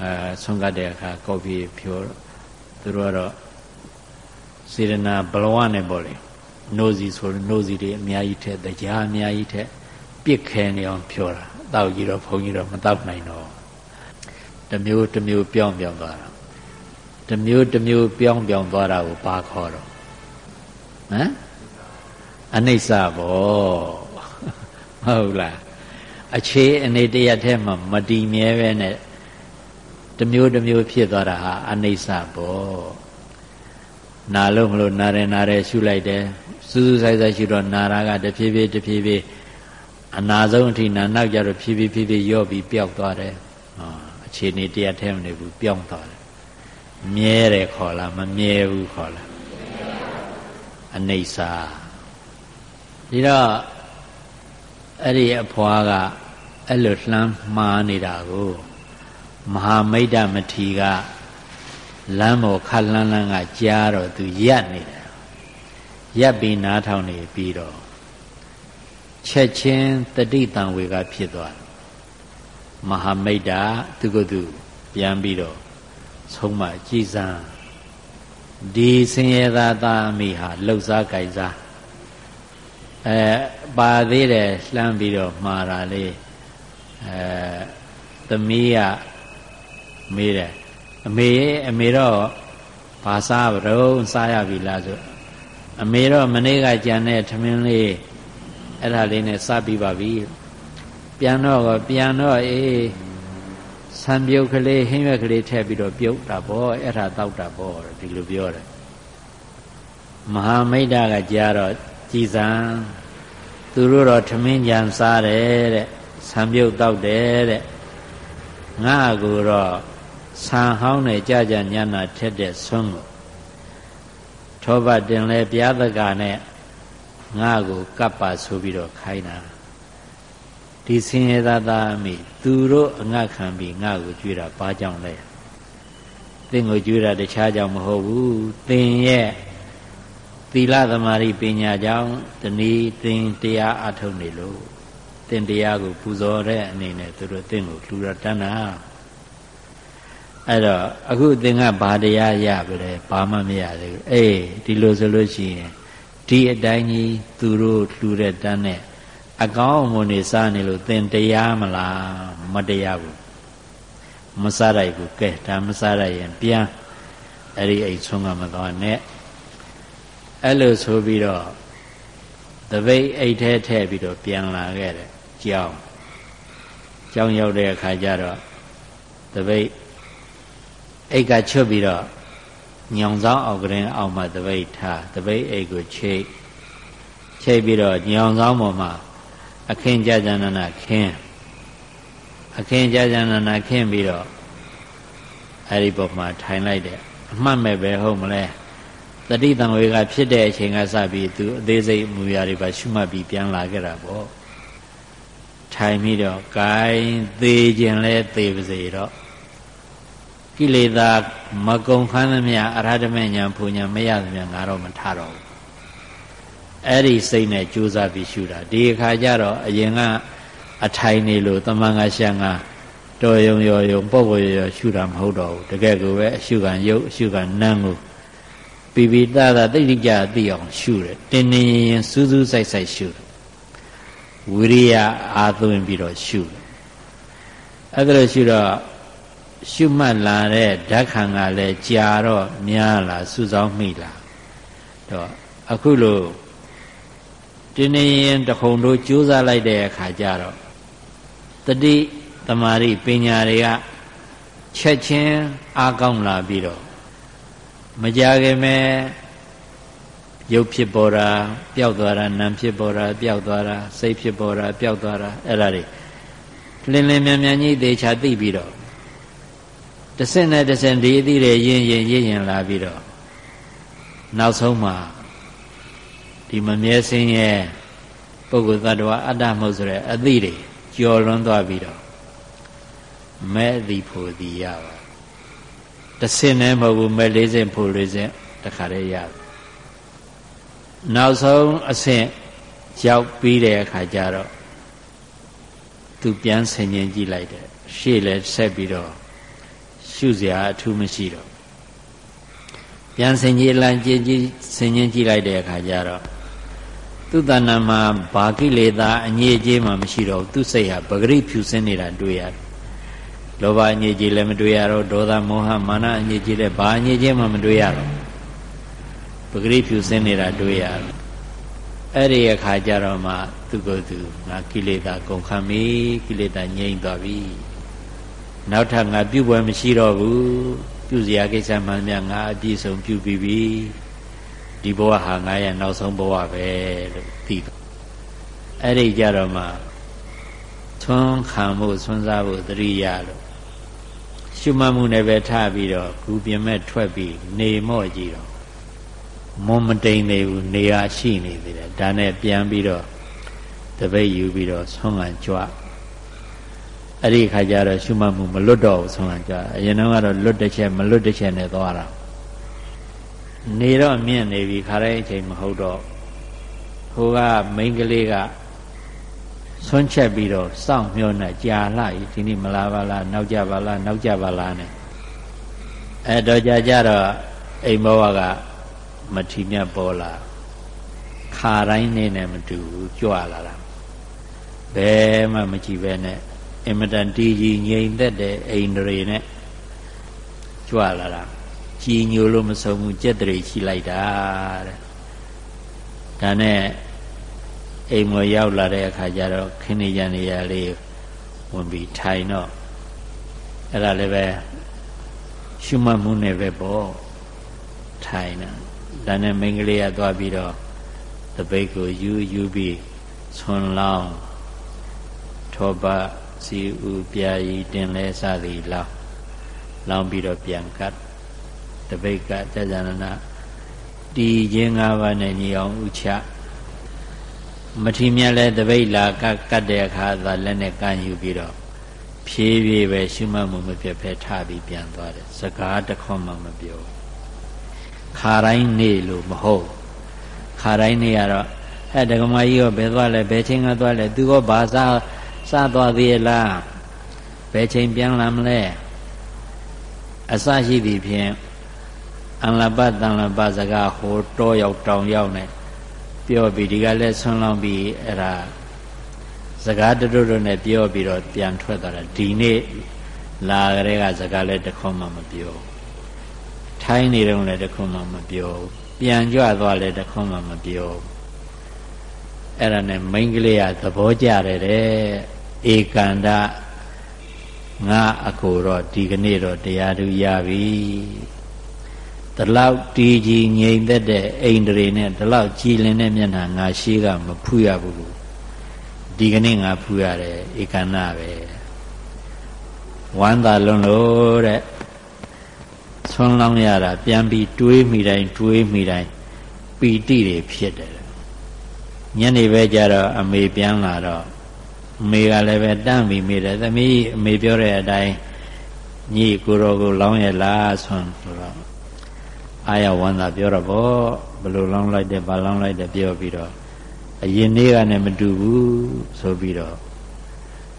အဲဆုံးကတဲ့အခါကော်ဖီဖြိုးသူတို့ကတော့စေရနာဘလဝနဲ့ပေါ့လေနိုးစီဆိုနိုးစီတွေအများကြီးထက်တရားအများကြီးထက်ပြစ်ခဲနေအောင်ဖြောတာတောက်ကြီးတော့ဘုံကြီးတော့မတောက်နိုင်တော့တမျိုးတမျိုးပြောင်းပြောင်းသွားတာတမျိုးတမျိုးပြောင်းပြောင်းသွားတာကိုပါခေါ်တော့ဟမ် အနိစ္စဘောဟုတ်လားအခြေအနေတရထဲမှာမတည်မြဲပဲနဲ့တမျိုးတမျိုးဖြစ်သွားတာဟာအနိစ္စဘောနာလို့မလို့နာတယ်နာတယ်ရှုလိုက်တယ်စူးစူးဆိုင်ဆိုင်ရှုတော့နာတာကတဖြည်းဖြည်းတဖြည်းဖြည်းအနာဆုံးအထိနာနောက်ကြတော့ဖြည်းဖြည်းဖြည်းဖြည်းရော့ပြီးပျောက်သွားတယ်အခြေအနေတရထဲမနေဘူးပြောင်းသွားတယ်မြဲတယ်ခေါ်လားမမြဲဘူးခေါ်လားအနိစ္စ ဒီတော့အဲ့ဒီအဖွားကအဲ့လိုလှမ်းမှားနေတာကိုမဟာမိတ်တမထီကလမ်းပေါ်ခက်လန်းလန်းကကြားတော့သူရက်နေတယ်ရက်ပြီးနားထောင်နေပြီးတော့ချက်ချင်းတတိတံဝေကဖြစ်သွားတယ်မဟာမိတ်တာသူကသူပြန်ပြီးတော့ဆုံးမကြည်စံဒီဆင်းရဲသားသားမိဟာလှုပ်စားကြိုက်စား အဲပါသေးတယ်လှမ်းပြီးတော့မှားတာလေးအဲသမီးကမေးတယ်အမေအမေတော့ဘာစားဘရုံစားရပြီလားဆိုအမေတော့မနေ့ကကြံတဲ့ထမင်းလေးအဲ့ဒါလေးနဲ့စပြီးပါပြီပြန်တော့ပြန်တော့အေးဆံပြုတ်ကလေးဟင်းရွက်ကလေးထည့်ပြီးတော့ပြုတ်တာပေါ့အဲ့ဒါတောက်တာပေါ့ဒီလိုပြောတယ်မဟာမိတ်တာကကြားတော့ ကြည်စံသူတို့တော့ထမင်းကြံစားတယ်တဲ့ဆံပြုတ်တောက်တယ်တဲ့ငါကူတော့ဆံဟောင်းနဲ့ကြာကြာညနာထက်တဲ့ဆွမ်းကိုထောပတ်တင်လဲပြားတကနဲ့ငါကိုကပ်ပါဆိုပြီးတော့ခိုင်းတာဒီဆင်းရဲသားသားမိသူတို့အငတ်ခံပြီးငါကိုကြွေးတာဘာကြောင့်လဲသင်ကိုကြွေးတာတခြားကြောင့်မဟုတ်ဘူးသင်ရဲ့ သီလသမารိပညာကြောင့်တဏီသင်တရားအထုတ်နေလို့သင်တရားကိုပူဇော်တဲ့အနေနဲ့သူတို့သင်ကိုလှူရတန်းတာအဲ့တော့အခုသင်ကဘာတရားရပြီလဲဘာမှမရသေးဘူးအေးဒီလိုဆိုလို့ရှိရင်ဒီအတိုင်းကြီးသူတို့လှူတဲ့တန်းနဲ့အကောင်းအမွန်နေစားနေလို့သင်တရားမလားမတရားဘူးမစားလိုက်ဘူးကဲဒါမစားရရင်ပြန်အဲ့ဒီအိတ်ဆုံးကမသွားနဲ့ အဲ့လိုဆိုပြီးတော့တပိတ်အိတ်ထဲထည့်ပြီးတော့ပြန်လာခဲ့တယ်ကြောင်းကြောင်းရောက်တဲ့အခါကျတော့တပိတ်အိတ်ကချွတ်ပြီးတော့ညောင်ဆောင်အောက်ကရင်အောက်မှာတပိတ်ထားတပိတ်အိတ်ကိုချိတ်ချိတ်ပြီးတော့ညောင်ဆောင်ပေါ်မှာအခင်းကြကြနနာခင်းအခင်းကြကြနနာခင်းပြီးတော့အဲ့ဒီပေါ်မှာထိုင်လိုက်တယ်အမှတ်မဲ့ပဲဟုတ်မလဲ တတိတံဝေကဖြစ်တဲ့အချိန်ကစပြီးသူအသေးစိတ်မူရာတွေပါရှုမှတ်ပြီးပြန်လာခဲ့တာပေါ့ထိုင်ပြီးတော့ gain သေးခြင်းလဲသေပါစေတော့ကိလေသာမကုံခန်းသမျှအရဟတမေညာဖူညာမရသမျှငါတော့မထတော့ဘူးအဲ့ဒီစိတ်နဲ့ကြိုးစားပြီးရှုတာဒီအခါကျတော့အရင်ကအထိုင်နေလို့တမန်ကရှန်ကတော်ယုံရော်ယုံပေါ့ပေါ့ရော်ရှုတာမဟုတ်တော့ဘူးတကယ်ကိုပဲအရှုခံရုပ်အရှုခံနန်းကို ပိပိတသာတိတ်တိကြသိအောင်ရှုတယ်တင်းတင်းရင်ရင်စူးစူးဆိုင်ဆိုင်ရှုတယ်ဝိရိယအာသွင်းပြီးတော့ရှုတယ်အဲ့ဒါလို့ရှုတော့ရှုမှတ်လာတဲ့ဓာတ်ခံကလည်းကြာတော့များလာစုဆောင်းမိလာတော့အခုလို့တင်းနေရင်တခုံတို့ကြိုးစားလိုက်တဲ့အခါကျတော့တတိတမာရိပညာတွေကချက်ချင်းအားကောင်းလာပြီးတော့ မကြခင်မဲ့ရုပ်ဖြစ်ပေါ်တာပျောက်သွားတာနာမ်ဖြစ်ပေါ်တာပျောက်သွားတာစိတ်ဖြစ်ပေါ်တာပျောက်သွားတာအဲ့ဒါတွေလင်းလင်းမြန်မြန်ကြီးသေချာသိပြီးတော့တဆင့်နဲ့တဆင့်ဒီအသည့်တွေရင်းရင်ရင်းရင်လာပြီးတော့နောက်ဆုံးမှာဒီမမြဲစင်းရဲ့ပုဂ္ဂိုလ်သတ္တဝါအတ္တမဟုတ်ဆိုတဲ့အသည့်တွေကျော်လွန်းသွားပြီးတော့မဲ့သည်ဖို့သည်ရပါ တဆင့်နဲ့မဟုတ်ဘူးမဲ့လေးစင်ဖို့လေးစင်တခါတည်းရနောက်ဆုံးအဆင့်ရောက်ပြီးတဲ့အခါကျတော့သူပြန်ဆင်ញင်ကြည့်လိုက်တယ်ရှေ့လဲဆက်ပြီးတော့ရှုစရာအထူးမရှိတော့ပြန်ဆင်ကြီးလန်းကြည်ကြည်ဆင်ញင်းကြည့်လိုက်တဲ့အခါကျတော့သူ့တဏ္ဍာမှာဘာကိလေသာအငြိအကျေးမှမရှိတော့သူ့စိတ်ဟာပဂရိဖြူစင်းနေတာတွေ့ရတယ် လောဘအငြိအကျေးလည်းမတွေ့ရတော့ဒေါသမောဟမာနအငြိအကျေးလည်းဘာအငြိအကျေးမှမတွေ့ရတော့ပဂရိဖြူစင်းနေတာတွေ့ရတယ်အဲ့ဒီအခါကျတော့မှသူကိုယ်သူငါကိလေသာကုန်ခံပြီကိလေသာငြိမ့်သွားပြီနောက်ထပ်ငါပြုပွဲမရှိတော့ဘူးပြုစရာကိစ္စမှန်များငါအပြည့်စုံပြုပြီးပြီဒီဘဝဟာငါရဲ့နောက်ဆုံးဘဝပဲလို့သိတယ်အဲ့ဒီကြတော့မှသွန်းခံမှုသွန်းစားဖို့တရိယာလို့ ရှုမှတ်မှုနဲ့ပဲထားပြီးတော့ဂူပြင်မဲ့ထွက်ပြီးနေမော့ကြည့်တော့မွန်မတိန်သေးဘူးနေရာရှိနေသေးတယ်ဒါနဲ့ပြန်ပြီးတော့တပိတ်ယူပြီးတော့ဆွမ်းကန်ကြွအဲ့ဒီခါကျတော့ရှုမှတ်မှုမလွတ်တော့ဘူးဆွမ်းကန်ကြွအရင်တော့ကတော့လွတ်တစ်ချက်မလွတ်တစ်ချက်နဲ့သွားတာနေတော့မြင့်နေပြီခါတိုင်းအချိန်မဟုတ်တော့ဟိုကမိန်းကလေးက ဆွန့်ချက်ပြီးတော့စောင့်မျောနေကြာလှဒီနေ့မလာပါလားနောက်ကြပါလားနောက်ကြပါလားနဲ့အဲတော့ကြာကြတော့အိမ်ဘဝကမထီမြတ်ပေါ်လာခါတိုင်းနေနဲ့မတူဘူးကြွလာတာဘယ်မှမကြည့်ပဲနဲ့အင်မတန်တီကြီးငြိမ်သက်တဲ့အိမ်တွေနဲ့ကြွလာတာကြည်ညိုလို့မဆုံးဘူးကြက်တရေရှိလိုက်တာတဲ့ဒါနဲ့ အိမ်မရောက်လာတဲ့အခါကျတော့ခင်းနေကြနေရလေးဝင်ပြီးထိုင်တော့အဲ့ဒါလည်းပဲရှုမှတ်မှုနဲ့ပဲပေါ့ထိုင်တာဒါနဲ့မိန်းကလေးကသွားပြီးတော့တပိတ်ကိုယူယူပြီးဆွန်လောင်းထောပစီဥပြာရီတင်လဲစသည်လောင်းလောင်းပြီးတော့ပြန်ကတ်တပိတ်ကတဇဏနာတီခြင်း၅ပါးနဲ့ညီအောင်ဥချ မထီမြတ်လဲတပိတ်လာကတ်ကတ်တဲ့အခါသာလက်နဲ့ကန်ယူပြီးတော့ဖြည်းဖြည်းပဲရှုမှတ်မှုမပြတ်ဖဲထပြီးပြန်သွားတယ်စကားတစ်ခွန်းမှမပြောခါတိုင်းနေလို့မဟုတ်ခါတိုင်းနေရတော့ဟဲ့ဒကမကြီးရောဘယ်သွားလဲဘယ်ချိန်ကသွားလဲသူကဘာစားစားသွားသေးလားဘယ်ချိန်ပြန်လာမလဲအစရှိသည်ဖြင့်အလပတန်လပစကားဟိုတောရောက်တောင်ရောက်နေ ပြောပြီးဒီကလည်းဆွန်းလောင်းပြီးအဲ့ဒါစကားတတွတွနဲ့ပြောပြီးတော့ပြန်ထွက်သွားတာဒီနေ့လာကြတဲ့ကစကားလည်းတစ်ခွန်းမှမပြောထိုင်းနေတော့လည်းတစ်ခွန်းမှမပြောပြန်ကြွသွားလည်းတစ်ခွန်းမှမပြောအဲ့ဒါနဲ့မိန်းကလေးကသဘောကျတယ်တဲ့ဧကန္တငါအကိုတော့ဒီကနေ့တော့တရားသူရပြီ ဒီလောက်တီးကြီးငြိမ်သက်တဲ့အိန္ဒြေနဲ့ဒီလောက်ကြည်လင်တဲ့မျက်နှာငါရှိကမဖူးရဘူးဒီကနေ့ငါဖူးရတယ်ဧကန္တပဲဝမ်းသာလွန်းလို့တဲ့ဆွမ်းလောင်းရတာပြန်ပြီးတွေးမိတိုင်းတွေးမိတိုင်းပီတိတွေဖြစ်တယ်ညနေပဲကြတော့အမေပြန်လာတော့အမေကလည်းပဲတန့်ပြီးမိတယ်သမီးအမေပြောတဲ့အတိုင်းညီကိုတော်ကိုလောင်းရလားဆွမ်းဆိုတော့ အာရဝန္တာပြောတော့ဗောဘလို့လောင်းလိုက်တယ်ဘာလောင်းလိုက်တယ်ပြောပြီးတော့အရင်နေ့ကနဲ့မတူဘူးဆိုပြီးတော့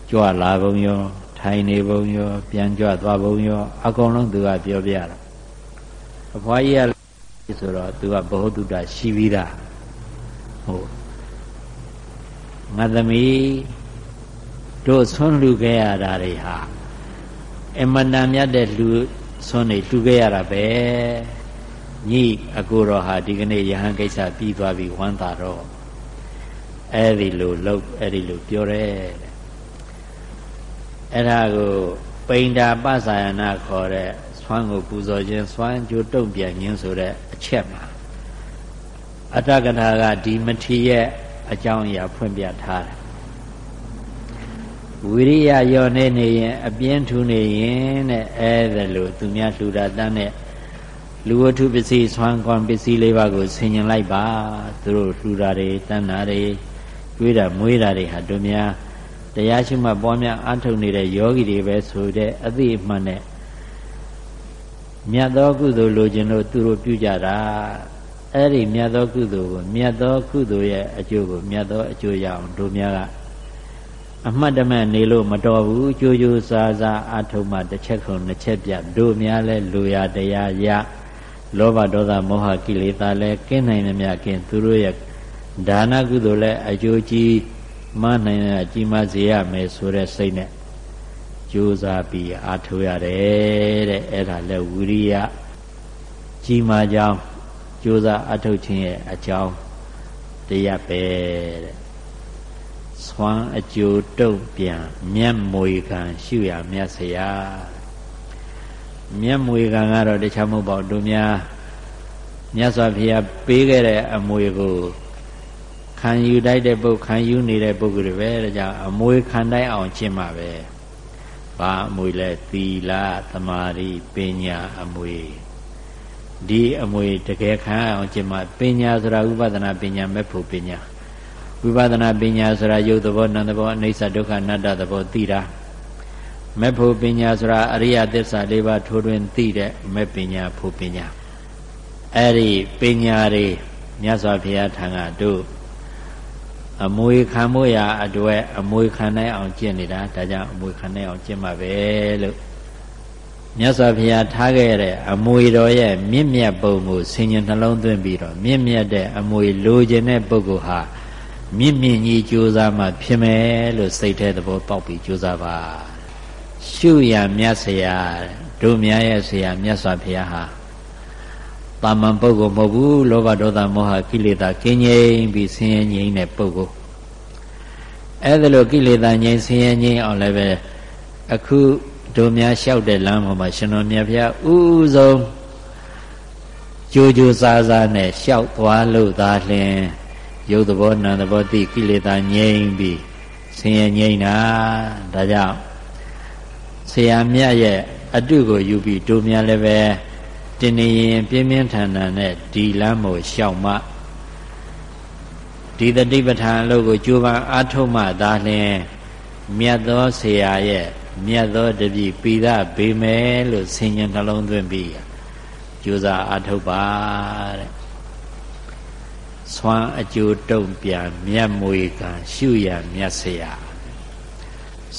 ကြွလာပုံရော ထိုင်နေပုံရော ပြန်ကြွသွားပုံရောအကုန်လုံးသူကပြောပြတာအဖွားကြီးကဆိုတော့သူကဘ ਹੁ တုတ္တရှိပြီးသားဟုတ်ငါသမီးတို့ဆွမ်းလူခဲ့ရတာတွေဟာအမတန်မြတ်တဲ့လူဆွမ်းနေတူခဲ့ရတာပဲ ညီအကိုတော်ဟာဒီကနေ့ယဟန်ကိစ္စပြီးသွားပြီဝမ်းသာတော့အဲ့ဒီလိုလှုပ်အဲ့ဒီလိုပြောတယ်အဲ့ဒါကိုပိန္ဒာပသယနာခေါ်တဲ့ဆွမ်းကိုပူဇော်ခြင်းဆွမ်းကြိုးတုံ့ပြန်ခြင်းဆိုတဲ့အချက်မှာအတ္တကထာကဒီမထီရဲ့အကြောင်းအရာဖွင့်ပြထားတယ်ဝိရိယယောနေနေရင်အပြင်းထူနေရင်တဲ့အဲ့ဒါလို့သူများလှူတာတန်းတဲ့ လူဝတ္ထုပစ္စည်းဆွမ်းကွန်ပစ္စည်းလေးပါးကိုဆင်ញင်လိုက်ပါသူတို့လှူတာတွေတန်းတာတွေတွေးတာမွေးတာတွေဟာတို့များတရားရှိမှပွားများအထုတ်နေတဲ့ယောဂီတွေပဲဆိုတဲ့အသိအမှန်နဲ့မြတ်သောကုသိုလ်လိုချင်လို့သူတို့ပြုကြတာအဲ့ဒီမြတ်သောကုသိုလ်ကိုမြတ်သောကုသိုလ်ရဲ့အကျိုးကိုမြတ်သောအကျိုးရအောင်တို့များကအမှတ်တမဲ့နေလို့မတော်ဘူးကြိုးကြိုးစားစားအထုံးမှတစ်ချက်ခုံတစ်ချက်ပြတို့များလဲလူရတရားရ လောဘဒေါသမောဟကိလေသာလည်းကင်းနိုင်သမျှကင်းသူတို့ရဲ့ဒါနကုသိုလ်လည်းအကျိုးကြီးမနိုင်ရကြီးမစေရမယ်ဆိုတဲ့စိတ်နဲ့ကြိုးစားပြီးအားထုတ်ရတယ်တဲ့အဲ့ဒါလည်းဝိရိယကြီးမားကြောင်းကြိုးစားအားထုတ်ခြင်းရဲ့အကြောင်းတရားပဲတဲ့ဆွမ်းအကျိုးတုံ့ပြန်မျက်မွေကံရှုရမြတ်စရာ မျက်မွေကံကတော့တခြားမဟုတ်ပါဘူးတို့များမြတ်စွာဘုရားပေးခဲ့တဲ့အမွေကိုခံယူတိုက်တဲ့ပုဂ္ဂခံယူနေတဲ့ပုဂ္ဂိုလ်တွေပဲဒါကြောင့်အမွေခံတိုက်အောင်ကျင့်မှာပဲဘာအမွေလဲသီလသမာဓိပညာအမွေဒီအမွေတကယ်ခံအောင်ကျင့်မှာပညာဆိုတာဥပဒနာပညာမဲ့ဖို့ပညာဝိပဿနာပညာဆိုတာယုတ်သဘောနံသဘောအနိစ္စဒုက္ခအနတ္တသဘောသိတာ မဲ့ဖို့ပညာဆိုတာအရိယသစ္စာ၄ပါးထိုးထွင်းသိတဲ့မဲ့ပညာဖို့ပညာအဲ့ဒီပညာတွေမြတ်စွာဘုရားထံကတို့အမွေခံမှုရာအတွက်အမွေခံနိုင်အောင်ကျင့်နေတာဒါကြောင့်အမွေခံနိုင်အောင်ကျင့်မှာပဲလို့မြတ်စွာဘုရားထားခဲ့တဲ့အမွေတော်ရဲ့မြင့်မြတ်ပုံကိုဆင်ញံနှလုံးသွင်းပြီးတော့မြင့်မြတ်တဲ့အမွေလိုချင်တဲ့ပုဂ္ဂိုလ်ဟာမြင့်မြင့်ကြီးကြိုးစားမှဖြစ်မယ်လို့စိတ်ထဲသဘောပေါက်ပြီးကြိုးစားပါ ရှုရမြတ်ဆရာတို့များရဲ့ဆရာမြတ်စွာဘုရားဟာတာမန်ပုဂ္ဂိုလ်မဟုတ်ဘူးလောဘဒေါသမောဟကိလေသာကင်းငြိမ်းပြီးဆင်းရဲငြိမ်းတဲ့ပုဂ္ဂိုလ်အဲ့ဒါလို့ကိလေသာငြိမ်းဆင်းရဲငြိမ်းအောင်လည်းပဲအခုတို့များလျှောက်တဲ့လမ်းပေါ်မှာရှင်တော်မြတ်ဘုရားဥဥဆုံးကြိုးကြိုးစားစားနဲ့လျှောက်သွားလို့သာလျှင်ရုပ်သဘောနာမ်သဘောသိကိလေသာငြိမ်းပြီးဆင်းရဲငြိမ်းတာဒါကြောင့် ဆရာမြတ်ရဲ့အတုကိုယူပြီးတို့များလည်းပဲတင်းနေရင်ပြင်းပြင်းထန်ထန်နဲ့ဒီလမ်းကိုရှောက်မှဒီတတိပဋ္ဌာန်အလုပ်ကိုကြိုးပမ်းအားထုတ်မှသာလျှင်မြတ်သောဆရာရဲ့မြတ်သောတပည့်ပိဒဘေမယ်လို့ဆင်ញံနှလုံးသွင်းပြီးကြိုးစားအားထုတ်ပါတဲ့ဆွမ်းအကျိုးတုံ့ပြန်မြတ်မွေကံရှုရမြတ်ဆရာ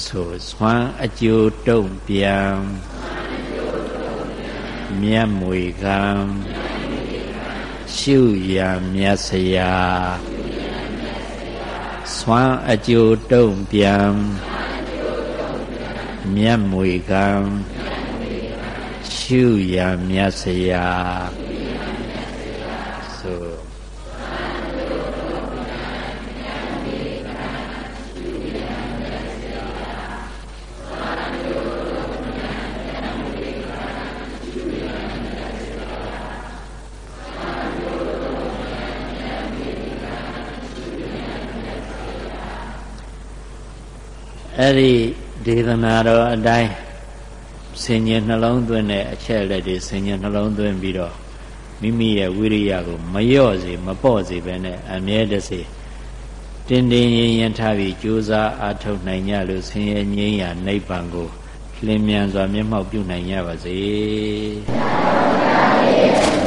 ဆိုဆွမ်းအကျိုးတုံ့ပြန်မြတ်မွေကံရှုရမြတ်ဆရာဆွမ်းအကျိုးတုံ့ပြန်မြတ်မွေကံရှုရမြတ်ဆရာ အဲ့ဒီဒေသနာတော်အတိုင်းဆင်ញင်နှလုံးသွင်းတဲ့အချက်လက်တွေဆင်ញင်နှလုံးသွင်းပြီးတော့မိမိရဲ့ဝိရိယကိုမလျော့စေမပေါ့စေပဲနဲ့အမြဲတစေတင်းတင်းရင်ရင်ထားပြီးကြိုးစားအားထုတ်နိုင်ကြလို့ဆင်းရဲငြိမ်းရာနိဗ္ဗာန်ကိုလင်းမြန်စွာမျက်မှောက်ပြုနိုင်ကြပါစေ။